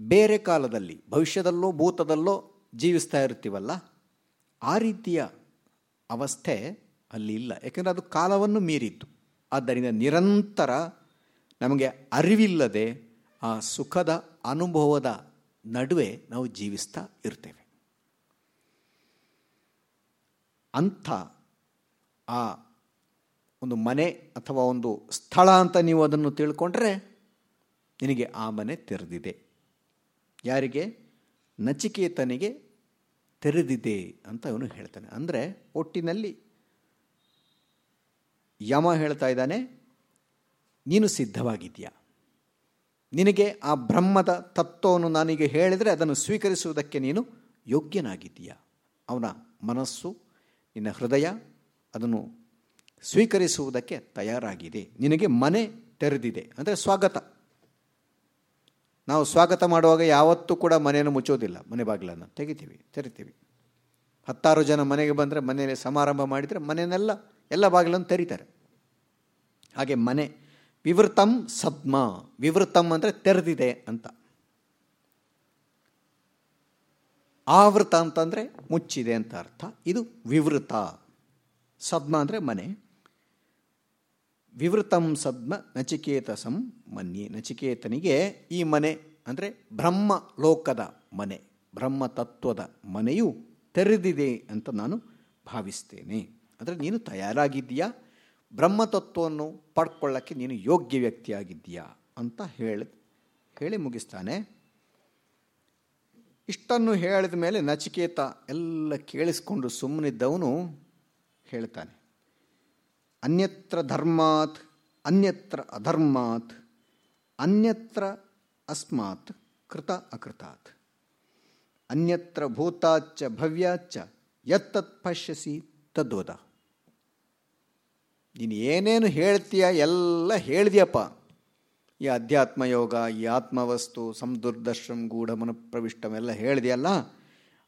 ಬೇರೆ ಕಾಲದಲ್ಲಿ, ಭವಿಷ್ಯದಲ್ಲೋ, ಭೂತದಲ್ಲೋ ಜೀವಿಸ್ತಾ ಇರ್ತೀವಲ್ಲ, ಆ ರೀತಿಯ ಅವಸ್ಥೆ ಅಲ್ಲಿ ಇಲ್ಲ. ಯಾಕೆಂದರೆ ಅದು ಕಾಲವನ್ನು ಮೀರಿತ್ತು. ಆದ್ದರಿಂದ ನಿರಂತರ ನಮಗೆ ಅರಿವಿಲ್ಲದೆ ಆ ಸುಖದ ಅನುಭವದ ನಡುವೆ ನಾವು ಜೀವಿಸ್ತಾ ಇರ್ತೇವೆ. ಅಂಥ ಆ ಒಂದು ಮನೆ ಅಥವಾ ಒಂದು ಸ್ಥಳ ಅಂತ ನೀವು ಅದನ್ನು ತಿಳ್ಕೊಂಡ್ರೆ ನಿನಗೆ ಆ ಮನೆ ತೆರೆದಿದೆ. ಯಾರಿಗೆ? ನಚಿಕೇತನಿಗೆ ತೆರೆದಿದೆ ಅಂತ ಅವನು ಹೇಳ್ತಾನೆ. ಅಂದರೆ ಒಟ್ಟಿನಲ್ಲಿ ಯಮ ಹೇಳ್ತಾ ಇದ್ದಾನೆ, ನೀನು ಸಿದ್ಧವಾಗಿದೆಯಾ ನಿನಗೆ ಆ ಬ್ರಹ್ಮದ ತತ್ವವನ್ನು ನಾನೀಗ ಹೇಳಿದರೆ ಅದನ್ನು ಸ್ವೀಕರಿಸುವುದಕ್ಕೆ ನೀನು ಯೋಗ್ಯನಾಗಿದ್ದೀಯಾ? ಅವನ ಮನಸ್ಸು, ನಿನ್ನ ಹೃದಯ ಅದನ್ನು ಸ್ವೀಕರಿಸುವುದಕ್ಕೆ ತಯಾರಾಗಿದೆ. ನಿನಗೆ ಮನೆ ತೆರೆದಿದೆ. ಅಂದರೆ ಸ್ವಾಗತ. ನಾವು ಸ್ವಾಗತ ಮಾಡುವಾಗ ಯಾವತ್ತೂ ಕೂಡ ಮನೆಯನ್ನು ಮುಚ್ಚೋದಿಲ್ಲ. ಮನೆ ಬಾಗಿಲನ್ನು ತೆಗಿತೀವಿ, ತೆರಿತೀವಿ. ಹತ್ತಾರು ಜನ ಮನೆಗೆ ಬಂದರೆ ಮನೆಯಲ್ಲಿ ಸಮಾರಂಭ ಮಾಡಿದರೆ ಮನೆಯನ್ನೆಲ್ಲ ಎಲ್ಲ ಬಾಗಿಲನ್ನು ತೆರೀತಾರೆ. ಹಾಗೆ ಮನೆ ವಿವೃತಂ ಸದ್ಮ. ವಿವೃತಂ ಅಂದರೆ ತೆರೆದಿದೆ ಅಂತ. ಆವೃತ ಅಂತಂದರೆ ಮುಚ್ಚಿದೆ ಅಂತ ಅರ್ಥ. ಇದು ವಿವೃತ. ಸದ್ಮ ಅಂದರೆ ಮನೆ. ವಿವೃತಂ ಸದ್ಮ ನಚಿಕೇತಸಂ ಮನ್ಯೆ. ನಚಿಕೇತನಿಗೆ ಈ ಮನೆ ಅಂದರೆ ಬ್ರಹ್ಮ ಲೋಕದ ಮನೆ, ಬ್ರಹ್ಮ ತತ್ವದ ಮನೆಯು ತೆರೆದಿದೆ ಅಂತ ನಾನು ಭಾವಿಸ್ತೇನೆ. ಅಂದರೆ ನೀನು ತಯಾರಾಗಿದ್ದೀಯಾ? ಬ್ರಹ್ಮತತ್ವವನ್ನು ಪಡ್ಕೊಳ್ಳೋಕ್ಕೆ ನೀನು ಯೋಗ್ಯ ವ್ಯಕ್ತಿಯಾಗಿದ್ದೀಯಾ ಅಂತ ಹೇಳಿ ಹೇಳಿ ಮುಗಿಸ್ತಾನೆ. ಇಷ್ಟನ್ನು ಹೇಳಿದ ಮೇಲೆ ನಚಿಕೇತ ಎಲ್ಲ ಕೇಳಿಸ್ಕೊಂಡು ಸುಮ್ಮನಿದ್ದವನು ಹೇಳ್ತಾನೆ. ಅನ್ಯತ್ರ ಧರ್ಮಾತ್, ಅನ್ಯತ್ರ ಅಧರ್ಮಾತ್, ಅನ್ಯತ್ರ ಅಸ್ಮಾತ್, ಕೃತ ಅಕೃತಾತ್. ಅನ್ಯತ್ರ ಭೂತಾಚ್ಚ ಭವ್ಯಾಚ್ಚ, ಯತ್ತತ್ ಪಶ್ಯಸಿ ತದ್ವದ. ನೀನು ಏನೇನು ಹೇಳ್ತೀಯ ಎಲ್ಲ ಹೇಳಿದ್ಯಪ್ಪ. ಈ ಅಧ್ಯಾತ್ಮ ಯೋಗ ಈ ಆತ್ಮವಸ್ತು ಸಂದುರ್ದರ್ಶಂ ಗೂಢಮನ ಪ್ರವಿಷ್ಟಮೆಲ್ಲ ಹೇಳಿದೆಯಲ್ಲ,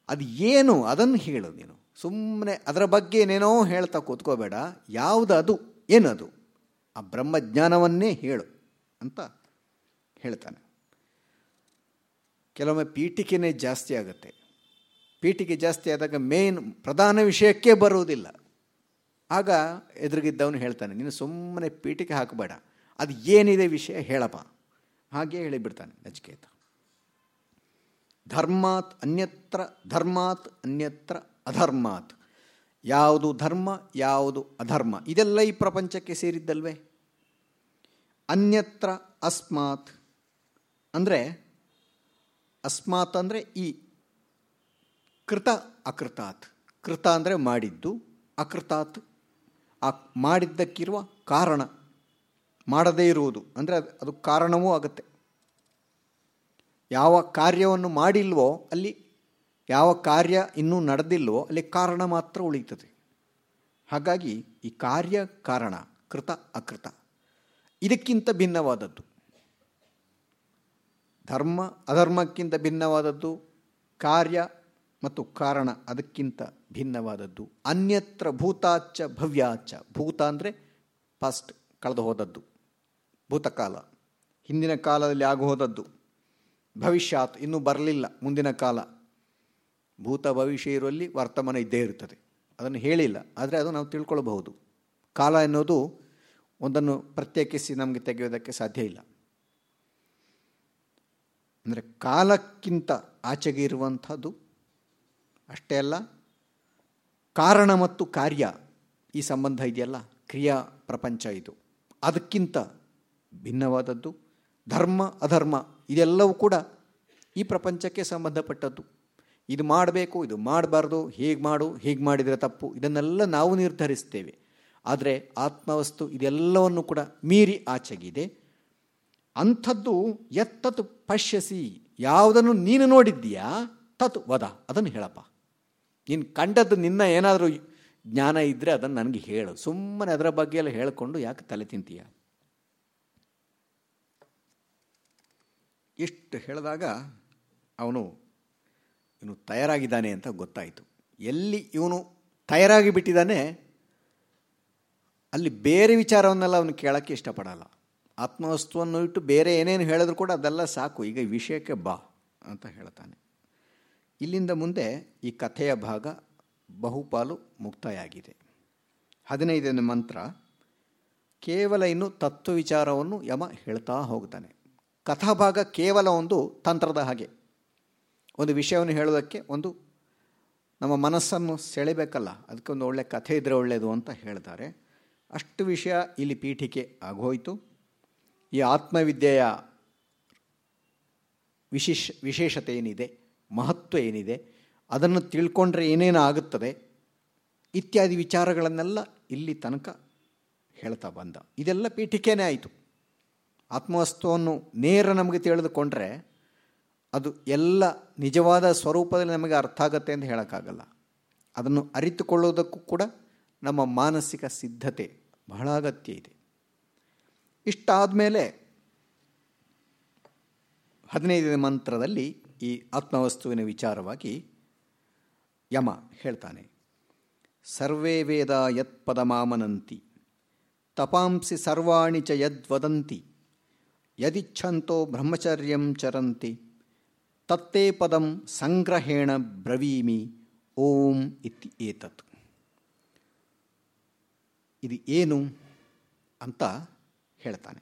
ಅದು ಏನು? ಅದನ್ನು ಹೇಳು ನೀನು. ಸುಮ್ಮನೆ ಅದರ ಬಗ್ಗೆ ಏನೇನೋ ಹೇಳ್ತಾ ಕೂತ್ಕೋಬೇಡ. ಯಾವುದು ಅದು ಏನದು? ಆ ಬ್ರಹ್ಮಜ್ಞಾನವನ್ನೇ ಹೇಳು ಅಂತ ಹೇಳ್ತಾನೆ. ಕೆಲವೊಮ್ಮೆ ಪೀಠಿಕೆನೇ ಜಾಸ್ತಿ ಆಗುತ್ತೆ. ಪೀಠಿಕೆ ಜಾಸ್ತಿ ಆದಾಗ ಮೇನ್ ಪ್ರಧಾನ ವಿಷಯಕ್ಕೆ ಬರುವುದಿಲ್ಲ. ಆಗ ಎದುರುಗಿದ್ದವನು ಹೇಳ್ತಾನೆ, ನೀನು ಸುಮ್ಮನೆ ಪೀಠಿಕೆ ಹಾಕಬೇಡ. ಅದು ಏನಿದೆ ವಿಷಯ ಹೇಳಪ್ಪ. ಹಾಗೆ ಹೇಳಿಬಿಡ್ತಾನೆ ನಚಿಕೇತ. ಧರ್ಮಾತ್ ಅನ್ಯತ್ರ ಧರ್ಮಾತ್ ಅನ್ಯತ್ರ ಅಧರ್ಮಾತ್. ಯಾವುದು ಧರ್ಮ, ಯಾವುದು ಅಧರ್ಮ. ಇದೆಲ್ಲ ಈ ಪ್ರಪಂಚಕ್ಕೆ ಸೇರಿದ್ದಲ್ವೇ? ಅನ್ಯತ್ರ ಅಸ್ಮಾತ್. ಅಂದರೆ ಅಸ್ಮಾತ್ ಅಂದರೆ ಈ ಕೃತ ಅಕೃತಾತ್. ಕೃತ ಅಂದರೆ ಮಾಡಿದ್ದು, ಅಕೃತಾತ್ ಆ ಮಾಡಿದ್ದಕ್ಕಿರುವ ಕಾರಣ. ಮಾಡದೇ ಇರುವುದು. ಅಂದರೆ ಅದು ಕಾರಣವೂ ಆಗುತ್ತೆ. ಯಾವ ಕಾರ್ಯವನ್ನು ಮಾಡಿಲ್ವೋ ಅಲ್ಲಿ ಯಾವ ಕಾರ್ಯ ಇನ್ನೂ ನಡೆದಿಲ್ವೋ ಅಲ್ಲಿ ಕಾರಣ ಮಾತ್ರ ಉಳಿತದೆ ಹಾಗಾಗಿ ಈ ಕಾರ್ಯ ಕಾರಣ, ಕೃತ ಅಕೃತ, ಇದಕ್ಕಿಂತ ಭಿನ್ನವಾದದ್ದು. ಧರ್ಮ, ಅಧರ್ಮಕ್ಕಿಂತ ಭಿನ್ನವಾದದ್ದು, ಕಾರ್ಯ ಮತ್ತು ಕಾರಣ ಅದಕ್ಕಿಂತ ಭಿನ್ನವಾದದ್ದು. ಅನ್ಯತ್ರ ಭೂತಾಚ್ಚ ಭವ್ಯಾಚ್ಚ, ಭೂತ ಅಂದರೆ ಫಸ್ಟ್ ಕಳೆದು ಹೋದದ್ದು. ಭೂತಕಾಲ, ಹಿಂದಿನ ಕಾಲದಲ್ಲಿ ಆಗೋದದ್ದು ಭವಿಷ್ಯಾತ್ ಇನ್ನೂ ಬರಲಿಲ್ಲ ಮುಂದಿನ ಕಾಲ. ಭೂತ ಭವಿಷ್ಯ ಇರುವಲ್ಲಿ ವರ್ತಮಾನ ಇದ್ದೇ ಇರುತ್ತದೆ ಅದನ್ನು ಹೇಳಿಲ್ಲ. ಆದರೆ ಅದು ನಾವು ತಿಳ್ಕೊಳ್ಬಹುದು. ಕಾಲ ಎನ್ನುವುದು ಒಂದನ್ನು ಪ್ರತ್ಯೇಕಿಸಿ ನಮಗೆ ತೆಗೆಯೋದಕ್ಕೆ ಸಾಧ್ಯ ಇಲ್ಲ. ಅಂದರೆ ಕಾಲಕ್ಕಿಂತ ಆಚೆಗೆ ಇರುವಂಥದ್ದು ಅಷ್ಟೇ ಅಲ್ಲ, ಕಾರಣ ಮತ್ತು ಕಾರ್ಯ ಈ ಸಂಬಂಧ ಇದೆಯಲ್ಲ? ಕ್ರಿಯಾ ಪ್ರಪಂಚ ಇದು. ಅದಕ್ಕಿಂತ ಭಿನ್ನವಾದದ್ದು ಧರ್ಮ, ಅಧರ್ಮ ಇದೆಲ್ಲವೂ ಕೂಡ ಈ ಪ್ರಪಂಚಕ್ಕೆ ಸಂಬಂಧಪಟ್ಟದ್ದು. ಇದು ಮಾಡಬೇಕು, ಇದು ಮಾಡಬಾರ್ದು, ಹೀಗೆ ಮಾಡು, ಹೀಗೆ ಮಾಡಿದರೆ ತಪ್ಪು. ಇದನ್ನೆಲ್ಲ ನಾವು ನಿರ್ಧರಿಸ್ತೇವೆ. ಆದರೆ ಆತ್ಮವಸ್ತು ಇದೆಲ್ಲವನ್ನು ಕೂಡ ಮೀರಿ ಆಚೆಗಿದೆ. ಅಂಥದ್ದು ಎತ್ತತ್ತು ಪಶ್ಯಸಿ, ಯಾವುದನ್ನು ನೀನು ನೋಡಿದ್ದೀಯಾ? ತತ್ ವದ, ಅದನ್ನು ಹೇಳಪ್ಪ. ನೀನು ಕಂಡದ್ದು ನಿನ್ನ ಏನಾದರೂ ಜ್ಞಾನ ಇದ್ದರೆ ಅದನ್ನು ನನಗೆ ಹೇಳು. ಸುಮ್ಮನೆ ಅದರ ಬಗ್ಗೆ ಎಲ್ಲ ಹೇಳಿಕೊಂಡು ಯಾಕೆ ತಲೆ ತಿಂತೀಯ? ಇಷ್ಟು ಹೇಳಿದಾಗ ಅವನು ಇವನು ತಯಾರಾಗಿದ್ದಾನೆ ಅಂತ ಗೊತ್ತಾಯಿತು. ಎಲ್ಲಿ ಇವನು ತಯಾರಾಗಿ ಬಿಟ್ಟಿದ್ದಾನೆ ಅಲ್ಲಿ ಬೇರೆ ವಿಚಾರವನ್ನೆಲ್ಲ ಅವನು ಕೇಳೋಕ್ಕೆ ಇಷ್ಟಪಡಲ್ಲ. ಆತ್ಮವಸ್ತುವನ್ನು ಇಟ್ಟು ಬೇರೆ ಏನೇನು ಹೇಳಿದ್ರು ಕೂಡ ಅದೆಲ್ಲ ಸಾಕು. ಈಗ ವಿಷಯಕ್ಕೆ ಬಾ ಅಂತ ಹೇಳ್ತಾನೆ. ಇಲ್ಲಿಂದ ಮುಂದೆ ಈ ಕಥೆಯ ಭಾಗ ಬಹುಪಾಲು ಮುಕ್ತಾಯ ಆಗಿದೆ ಹದಿನೈದನೇ ಮಂತ್ರ, ಕೇವಲ ಇನ್ನು ತತ್ವ ವಿಚಾರವನ್ನು ಯಮ ಹೇಳ್ತಾ ಹೋಗ್ತಾನೆ. ಕಥಾಭಾಗ ಕೇವಲ ಒಂದು ತಂತ್ರದ ಹಾಗೆ. ಒಂದು ವಿಷಯವನ್ನು ಹೇಳೋದಕ್ಕೆ ಒಂದು ನಮ್ಮ ಮನಸ್ಸನ್ನು ಸೆಳೆಬೇಕಲ್ಲ ಅದಕ್ಕೆ ಒಂದು ಒಳ್ಳೆಯ ಕಥೆ ಇದ್ದರೆ ಒಳ್ಳೆಯದು ಅಂತ ಹೇಳ್ತಾರೆ. ಅಷ್ಟು ವಿಷಯ ಇಲ್ಲಿ ಪೀಠಿಕೆ ಆಗೋಯಿತು. ಈ ಆತ್ಮವಿದ್ಯೆಯ ವಿಶೇಷ, ವಿಶೇಷತೆ ಏನಿದೆ, ಮಹತ್ವ ಏನಿದೆ, ಅದನ್ನು ತಿಳ್ಕೊಂಡ್ರೆ ಏನೇನು ಆಗುತ್ತದೆ, ಇತ್ಯಾದಿ ವಿಚಾರಗಳನ್ನೆಲ್ಲ ಇಲ್ಲಿ ತನಕ ಹೇಳ್ತಾ ಬಂದ. ಇದೆಲ್ಲ ಪೀಠಿಕೆನೇ ಆಯಿತು. ಆತ್ಮವಸ್ತುವನ್ನು ನೇರ ನಮಗೆ ತಿಳಿದುಕೊಂಡ್ರೆ ಅದು ಎಲ್ಲ ನಿಜವಾದ ಸ್ವರೂಪದಲ್ಲಿ ನಮಗೆ ಅರ್ಥ ಆಗತ್ತೆ ಅಂತ ಹೇಳೋಕ್ಕಾಗಲ್ಲ. ಅದನ್ನು ಅರಿತುಕೊಳ್ಳೋದಕ್ಕೂ ಕೂಡ ನಮ್ಮ ಮಾನಸಿಕ ಸಿದ್ಧತೆ ಬಹಳ ಅಗತ್ಯ ಇದೆ. ಇಷ್ಟಾದ ಮೇಲೆ ಹದಿನೈದನೇ ಮಂತ್ರದಲ್ಲಿ ಈ ಆತ್ಮವಸ್ತುವಿನ ವಿಚಾರವಾಗಿ ಯಮ ಹೇಳ್ತಾನೆ. ಸರ್ವೇ ವೇದ ಯತ್ಪದಮಾಮನಂತಿ ತಪಾಂಸಿ ಸರ್ವಾಣಿ ಚ ಯದ್ವದಂತಿ, ಯದಿಚ್ಛಂತೋ ಬ್ರಹ್ಮಚರ್ಯಂ ಚರಂತಿ. ತತ್ತೇ ಪದಂ ಸಂಗ್ರಹೇಣ ಬ್ರವೀಮಿ ಓಂ ಇತಿ ಏತತ್. ಇದು ಏನು ಅಂತ ಹೇಳ್ತಾನೆ.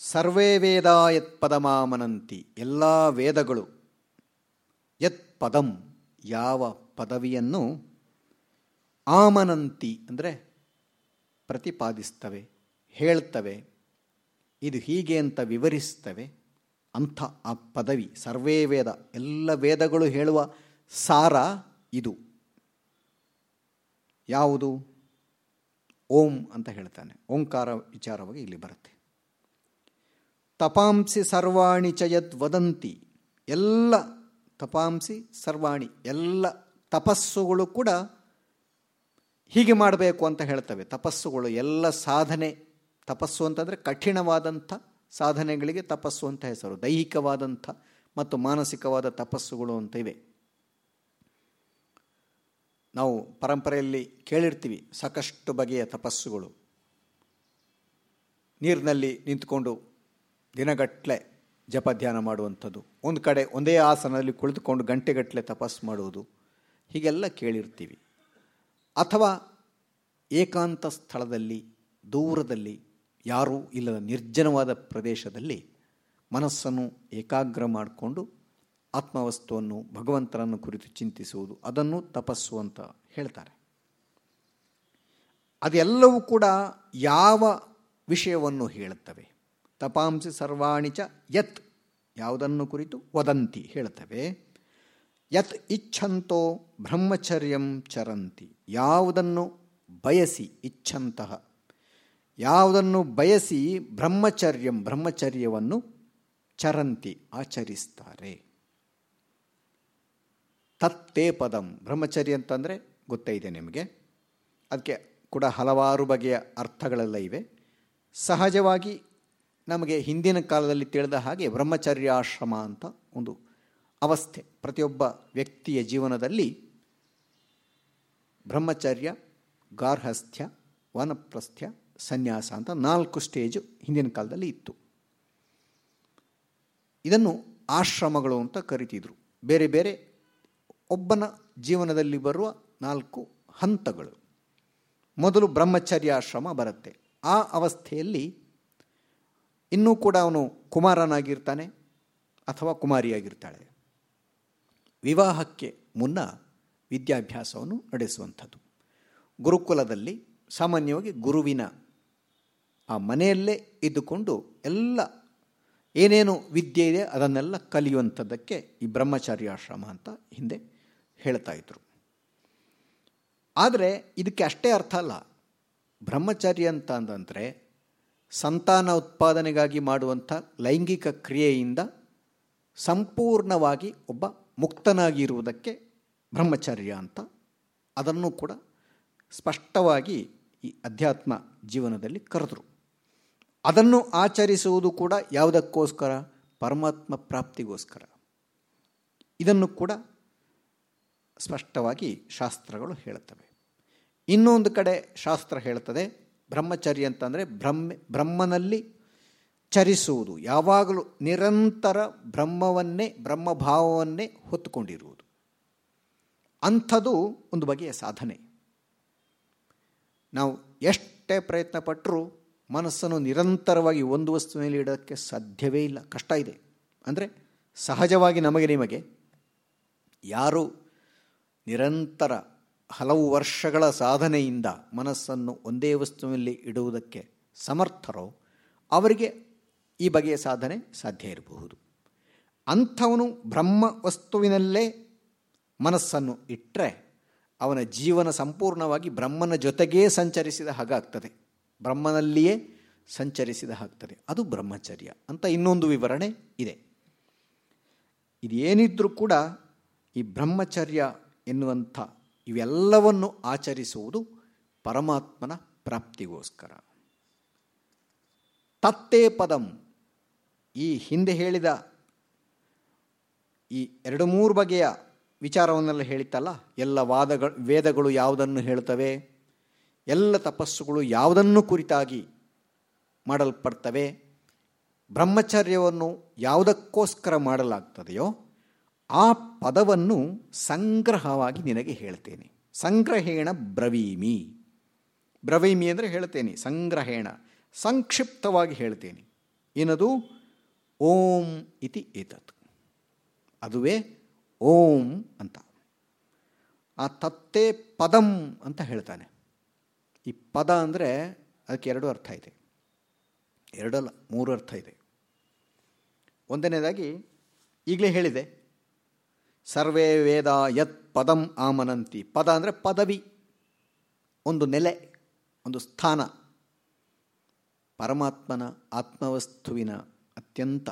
ಸರ್ವೇ ವೇದ ಯತ್ ಪದಮಾಮನಂತಿ ಎಲ್ಲ ವೇದಗಳು ಯತ್ ಪದಂ ಯಾವ ಪದವಿಯನ್ನು ಆಮನಂತಿ ಅಂದರೆ ಪ್ರತಿಪಾದಿಸ್ತವೆ, ಹೇಳ್ತವೆ, ಇದು ಹೀಗೆ ಅಂತ ವಿವರಿಸ್ತವೆ. ಅಂಥ ಆ ಪದವಿ, ಸರ್ವೇ ವೇದ, ಎಲ್ಲ ವೇದಗಳು ಹೇಳುವ ಸಾರ ಇದು. ಯಾವುದು? ಓಂ ಅಂತ ಹೇಳ್ತಾನೆ. ಓಂಕಾರ ವಿಚಾರವಾಗಿ ಇಲ್ಲಿ ಬರುತ್ತೆ. ತಪಾಂಸಿ ಸರ್ವಾಣಿ ಚಯದ್ ವದಂತಿ. ಎಲ್ಲ ತಪಾಂಸಿ ಸರ್ವಾಣಿ, ಎಲ್ಲ ತಪಸ್ಸುಗಳು ಕೂಡ ಹೀಗೆ ಮಾಡಬೇಕು ಅಂತ ಹೇಳ್ತವೆ. ತಪಸ್ಸುಗಳು ಎಲ್ಲ ಸಾಧನೆ, ತಪಸ್ಸು ಅಂತಂದರೆ ಕಠಿಣವಾದಂಥ ಸಾಧನೆಗಳಿಗೆ ತಪಸ್ಸು ಅಂತ ಹೆಸರು. ದೈಹಿಕವಾದಂಥ ಮತ್ತು ಮಾನಸಿಕವಾದ ತಪಸ್ಸುಗಳು ಅಂತ ಇವೆ. ನಾವು ಪರಂಪರೆಯಲ್ಲಿ ಕೇಳಿರ್ತೀವಿ ಸಾಕಷ್ಟು ಬಗೆಯ ತಪಸ್ಸುಗಳು. ನೀರಿನಲ್ಲಿ ನಿಂತ್ಕೊಂಡು ದಿನಗಟ್ಟಲೆ ಜಪ ಧ್ಯಾನ ಮಾಡುವಂಥದ್ದು. ಒಂದು ಕಡೆ ಒಂದೇ ಆಸನದಲ್ಲಿ ಕುಳಿತುಕೊಂಡು ಗಂಟೆಗಟ್ಟಲೆ ತಪಸ್ಸು ಮಾಡುವುದು. ಹೀಗೆಲ್ಲ ಕೇಳಿರ್ತೀವಿ. ಅಥವಾ ಏಕಾಂತ ಸ್ಥಳದಲ್ಲಿ, ದೂರದಲ್ಲಿ ಯಾರೂ ಇಲ್ಲದ ನಿರ್ಜನವಾದ ಪ್ರದೇಶದಲ್ಲಿ ಮನಸ್ಸನ್ನು ಏಕಾಗ್ರ ಮಾಡಿಕೊಂಡು ಆತ್ಮವಸ್ತುವನ್ನು ಭಗವಂತನನ್ನು ಕುರಿತು ಚಿಂತಿಸುವುದು, ಅದನ್ನು ತಪಸ್ಸು ಅಂತ ಹೇಳ್ತಾರೆ. ಅದೆಲ್ಲವೂ ಕೂಡ ಯಾವ ವಿಷಯವನ್ನು ಹೇಳುತ್ತವೆ? ತಪಾಂಸಿ ಸರ್ವಾಣಿಚ ಯತ್ ಯಾವುದನ್ನು ಕುರಿತು? ವದಂತಿ ಹೇಳ್ತವೆ ಯತ್ ಇಚ್ಛಂತೋ ಬ್ರಹ್ಮಚರ್ಯಂ ಚರಂತಿ. ಯಾವುದನ್ನು ಬಯಸಿ ಇಚ್ಛಂತಹ ಯಾವುದನ್ನು ಬಯಸಿ ಬ್ರಹ್ಮಚರ್ಯಂ ಬ್ರಹ್ಮಚರ್ಯವನ್ನು ಚರಂತಿ ಆಚರಿಸ್ತಾರೆ. ತತ್ತೇ ಪದಂ. ಬ್ರಹ್ಮಚರ್ಯ ಅಂತಂದರೆ ಗೊತ್ತೇ ಇದೆ ನಿಮಗೆ. ಅದಕ್ಕೆ ಕೂಡ ಹಲವಾರು ಬಗೆಯ ಅರ್ಥಗಳೆಲ್ಲ ಇವೆ. ಸಹಜವಾಗಿ ನಮಗೆ ಹಿಂದಿನ ಕಾಲದಲ್ಲಿ ತಿಳಿದ ಹಾಗೆ ಬ್ರಹ್ಮಚರ್ಯಾಶ್ರಮ ಅಂತ ಒಂದು ಅವಸ್ಥೆ. ಪ್ರತಿಯೊಬ್ಬ ವ್ಯಕ್ತಿಯ ಜೀವನದಲ್ಲಿ ಬ್ರಹ್ಮಚರ್ಯ, ಗಾರ್ಹಸ್ಥ್ಯ, ವನಪ್ರಸ್ಥ್ಯ ಸನ್ಯಾಸ ಅಂತ ನಾಲ್ಕು ಸ್ಟೇಜು ಹಿಂದಿನ ಕಾಲದಲ್ಲಿ ಇತ್ತು. ಇದನ್ನು ಆಶ್ರಮಗಳು ಅಂತ ಕರಿತಿದ್ರು. ಬೇರೆ ಬೇರೆ ಒಬ್ಬನ ಜೀವನದಲ್ಲಿ ಬರುವ ನಾಲ್ಕು ಹಂತಗಳು. ಮೊದಲು ಬ್ರಹ್ಮಚರ್ಯಾಶ್ರಮ ಬರುತ್ತೆ. ಆ ಅವಸ್ಥೆಯಲ್ಲಿ ಇನ್ನೂ ಕೂಡ ಅವನು ಕುಮಾರನಾಗಿರ್ತಾನೆ ಅಥವಾ ಕುಮಾರಿಯಾಗಿರ್ತಾಳೆ. ವಿವಾಹಕ್ಕೆ ಮುನ್ನ ವಿದ್ಯಾಭ್ಯಾಸವನ್ನು ನಡೆಸುವಂಥದ್ದು. ಗುರುಕುಲದಲ್ಲಿ ಸಾಮಾನ್ಯವಾಗಿ ಗುರುವಿನ ಆ ಮನೆಯಲ್ಲೇ ಇದ್ದುಕೊಂಡು ಎಲ್ಲ ಏನೇನು ವಿದ್ಯೆ ಇದೆ ಅದನ್ನೆಲ್ಲ ಕಲಿಯುವಂಥದ್ದಕ್ಕೆ ಈ ಬ್ರಹ್ಮಚಾರ್ಯಾಶ್ರಮ ಅಂತ ಹಿಂದೆ ಹೇಳ್ತಾ ಇದ್ರು. ಆದರೆ ಇದಕ್ಕೆ ಅಷ್ಟೇ ಅರ್ಥ ಅಲ್ಲ. ಬ್ರಹ್ಮಚಾರ್ಯ ಅಂತ ಅಂತಂದರೆ ಸಂತಾನ ಉತ್ಪಾದನೆಗಾಗಿ ಮಾಡುವಂಥ ಲೈಂಗಿಕ ಕ್ರಿಯೆಯಿಂದ ಸಂಪೂರ್ಣವಾಗಿ ಒಬ್ಬ ಮುಕ್ತನಾಗಿರುವುದಕ್ಕೆ ಬ್ರಹ್ಮಚರ್ಯ ಅಂತ ಅದನ್ನು ಕೂಡ ಸ್ಪಷ್ಟವಾಗಿ ಈ ಅಧ್ಯಾತ್ಮ ಜೀವನದಲ್ಲಿ ಕರೆದರು. ಅದನ್ನು ಆಚರಿಸುವುದು ಕೂಡ ಯಾವುದಕ್ಕೋಸ್ಕರ? ಪರಮಾತ್ಮ ಪ್ರಾಪ್ತಿಗೋಸ್ಕರ. ಇದನ್ನು ಕೂಡ ಸ್ಪಷ್ಟವಾಗಿ ಶಾಸ್ತ್ರಗಳು ಹೇಳುತ್ತವೆ. ಇನ್ನೊಂದು ಕಡೆ ಶಾಸ್ತ್ರ ಹೇಳುತ್ತದೆ, ಬ್ರಹ್ಮಚರ್ಯ ಅಂತಂದರೆ ಬ್ರಹ್ಮ, ಬ್ರಹ್ಮನಲ್ಲಿ ಚರಿಸುವುದು. ಯಾವಾಗಲೂ ನಿರಂತರ ಬ್ರಹ್ಮವನ್ನೇ, ಬ್ರಹ್ಮಭಾವವನ್ನೇ ಹೊತ್ತುಕೊಂಡಿರುವುದು. ಅಂಥದ್ದು ಒಂದು ಬಗೆಯ ಸಾಧನೆ. ನಾವು ಎಷ್ಟೇ ಪ್ರಯತ್ನ ಪಟ್ಟರೂ ಮನಸ್ಸನ್ನು ನಿರಂತರವಾಗಿ ಒಂದು ವಸ್ತುವಿನಲ್ಲಿ ಇಡೋಕ್ಕೆ ಸಾಧ್ಯವೇ ಇಲ್ಲ. ಕಷ್ಟ ಇದೆ. ಅಂದರೆ ಸಹಜವಾಗಿ ನಮಗೆ ನಿಮಗೆ ಯಾರು ನಿರಂತರ ಹಲವು ವರ್ಷಗಳ ಸಾಧನೆಯಿಂದ ಮನಸ್ಸನ್ನು ಒಂದೇ ವಸ್ತುವಿನಲ್ಲಿ ಇಡುವುದಕ್ಕೆ ಸಮರ್ಥರೋ ಅವರಿಗೆ ಈ ಬಗೆಯ ಸಾಧನೆ ಸಾಧ್ಯ ಇರಬಹುದು. ಅಂಥವನು ಬ್ರಹ್ಮ ವಸ್ತುವಿನಲ್ಲೇ ಮನಸ್ಸನ್ನು ಇಟ್ಟರೆ ಅವನ ಜೀವನ ಸಂಪೂರ್ಣವಾಗಿ ಬ್ರಹ್ಮನ ಜೊತೆಗೇ ಸಂಚರಿಸಿದ ಹಾಗಾಗ್ತದೆ. ಬ್ರಹ್ಮನಲ್ಲಿಯೇ ಸಂಚರಿಸಿದ ಹಾಕ್ತದೆ ಅದು ಬ್ರಹ್ಮಚರ್ಯ ಅಂತ ಇನ್ನೊಂದು ವಿವರಣೆ ಇದೆ. ಇದೇನಿದ್ರೂ ಕೂಡ ಈ ಬ್ರಹ್ಮಚರ್ಯ ಎನ್ನುವಂಥ ಇವೆಲ್ಲವನ್ನು ಆಚರಿಸುವುದು ಪರಮಾತ್ಮನ ಪ್ರಾಪ್ತಿಗೋಸ್ಕರ. ತತ್ತೇ ಪದಂ ಈ ಹಿಂದೆ ಹೇಳಿದ ಈ ಎರಡು ಮೂರು ಬಗೆಯ ವಿಚಾರವನ್ನೆಲ್ಲ ಹೇಳಿತ್ತಲ್ಲ? ಎಲ್ಲ ವಾದಗಳು, ವೇದಗಳು ಯಾವುದನ್ನು ಹೇಳ್ತವೆ? ಎಲ್ಲ ತಪಸ್ಸುಗಳು ಯಾವುದನ್ನು ಕುರಿತಾಗಿ ಮಾಡಲ್ಪಡ್ತವೆ? ಬ್ರಹ್ಮಚರ್ಯವನ್ನು ಯಾವುದಕ್ಕೋಸ್ಕರ ಮಾಡಲಾಗ್ತದೆಯೋ ಆ ಪದವನ್ನು ಸಂಗ್ರಹವಾಗಿ ನಿನಗೆ ಹೇಳ್ತೇನೆ. ಸಂಗ್ರಹೇಣ ಬ್ರವೀಮಿ. ಬ್ರವೀಮಿ ಅಂದರೆ ಹೇಳ್ತೇನೆ, ಸಂಗ್ರಹೇಣ. ಸಂಕ್ಷಿಪ್ತವಾಗಿ ಹೇಳ್ತೇನೆ. ಏನದು? ಓಂ ಇತಿ ಏತತ್. ಅದುವೇ ಓಂ ಅಂತ. ಆ ತತ್ತೇ ಪದಂ ಅಂತ ಹೇಳ್ತಾನೆ. ಈ ಪದ ಅಂದರೆ ಅದಕ್ಕೆ ಎರಡು ಅರ್ಥ ಇದೆ. ಎರಡಲ್ಲ, ಮೂರು ಅರ್ಥ ಇದೆ. ಒಂದನೇದಾಗಿ ಈಗಲೇ ಹೇಳಿದೆ, ಸರ್ವೇ ವೇದ ಯತ್ ಪದಂ ಆಮನಂತಿ. ಪದ ಅಂದರೆ ಪದವಿ, ಒಂದು ನೆಲೆ, ಒಂದು ಸ್ಥಾನ. ಪರಮಾತ್ಮನ ಆತ್ಮವಸ್ತುವಿನ ಅತ್ಯಂತ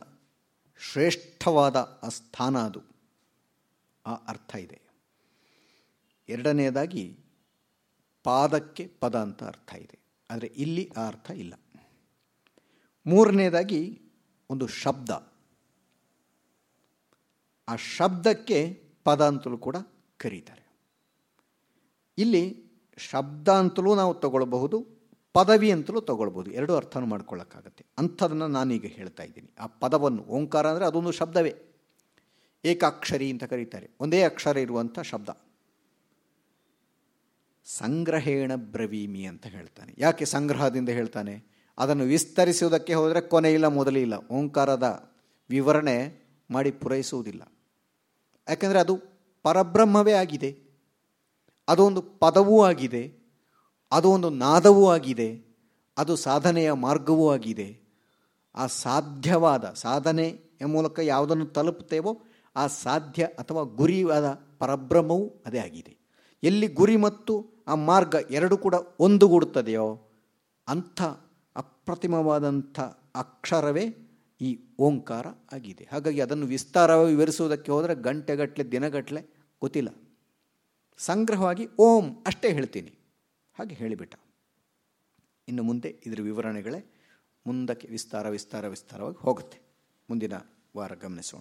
ಶ್ರೇಷ್ಠವಾದ ಆ ಸ್ಥಾನ ಅದು. ಆ ಅರ್ಥ ಇದೆ. ಎರಡನೆಯದಾಗಿ ಪಾದಕ್ಕೆ ಪದ ಅಂತ ಅರ್ಥ ಇದೆ. ಆದರೆ ಇಲ್ಲಿ ಆ ಅರ್ಥ ಇಲ್ಲ. ಮೂರನೇದಾಗಿ ಒಂದು ಶಬ್ದ. ಆ ಶಬ್ದಕ್ಕೆ ಪದ ಅಂತಲೂ ಕೂಡ ಕರೀತಾರೆ. ಇಲ್ಲಿ ಶಬ್ದ ಅಂತಲೂ ನಾವು ತಗೊಳ್ಬಹುದು, ಪದವಿ ಅಂತಲೂ ತಗೊಳ್ಬೋದು ಎರಡು ಅರ್ಥನೂ ಮಾಡ್ಕೊಳ್ಳೋಕ್ಕಾಗತ್ತೆ ಅಂಥದನ್ನು ನಾನೀಗ ಹೇಳ್ತಾ ಇದ್ದೀನಿ. ಆ ಪದವನ್ನು, ಓಂಕಾರ ಅಂದರೆ ಅದೊಂದು ಶಬ್ದವೇ. ಏಕಾಕ್ಷರಿ ಅಂತ ಕರೀತಾರೆ. ಒಂದೇ ಅಕ್ಷರ ಇರುವಂಥ ಶಬ್ದ. ಸಂಗ್ರಹೇಣ ಬ್ರವೀಮಿ ಅಂತ ಹೇಳ್ತಾನೆ. ಯಾಕೆ ಸಂಗ್ರಹದಿಂದ ಹೇಳ್ತಾನೆ? ಅದನ್ನು ವಿಸ್ತರಿಸುವುದಕ್ಕೆ ಹೋದರೆ ಕೊನೆಯಿಲ್ಲ ಇಲ್ಲ, ಮೊದಲೇ ಇಲ್ಲ. ಓಂಕಾರದ ವಿವರಣೆ ಮಾಡಿ ಪೂರೈಸುವುದಿಲ್ಲ. ಯಾಕೆಂದರೆ ಅದು ಪರಬ್ರಹ್ಮವೇ ಆಗಿದೆ. ಅದೊಂದು ಪದವೂ ಆಗಿದೆ. ಅದು ಒಂದು ನಾದವೂ ಆಗಿದೆ. ಅದು ಸಾಧನೆಯ ಮಾರ್ಗವೂ ಆಗಿದೆ. ಆ ಸಾಧ್ಯವಾದ, ಸಾಧನೆ ಮೂಲಕ ಯಾವುದನ್ನು ತಲುಪುತ್ತೇವೋ ಆ ಸಾಧ್ಯ ಅಥವಾ ಗುರಿಯಾದ ಪರಬ್ರಹ್ಮವೂ ಅದೇ ಆಗಿದೆ. ಎಲ್ಲಿ ಗುರಿ ಮತ್ತು ಆ ಮಾರ್ಗ ಎರಡು ಕೂಡ ಒಂದುಗೂಡುತ್ತದೆಯೋ ಅಂಥ ಅಪ್ರತಿಮವಾದಂಥ ಅಕ್ಷರವೇ ಈ ಓಂಕಾರ ಆಗಿದೆ. ಹಾಗಾಗಿ ಅದನ್ನು ವಿಸ್ತಾರವಾಗಿ ವಿವರಿಸುವುದಕ್ಕೆ ಹೋದರೆ ಗಂಟೆಗಟ್ಟಲೆ ದಿನಗಟ್ಟಲೆ ಗೊತ್ತಿಲ್ಲ. ಸಂಗ್ರಹವಾಗಿ ಓಂ ಅಷ್ಟೇ ಹೇಳ್ತೀನಿ. ಹಾಗೆ ಹೇಳಿಬಿಟ್ಟ. ಇನ್ನು ಮುಂದೆ ಇದರ ವಿವರಣೆಗಳೇ ಮುಂದಕ್ಕೆ ವಿಸ್ತಾರ ವಿಸ್ತಾರ, ವಿಸ್ತಾರವಾಗಿ ಹೋಗುತ್ತೆ. ಮುಂದಿನ ವಾರ ಗಮನಿಸೋಣ.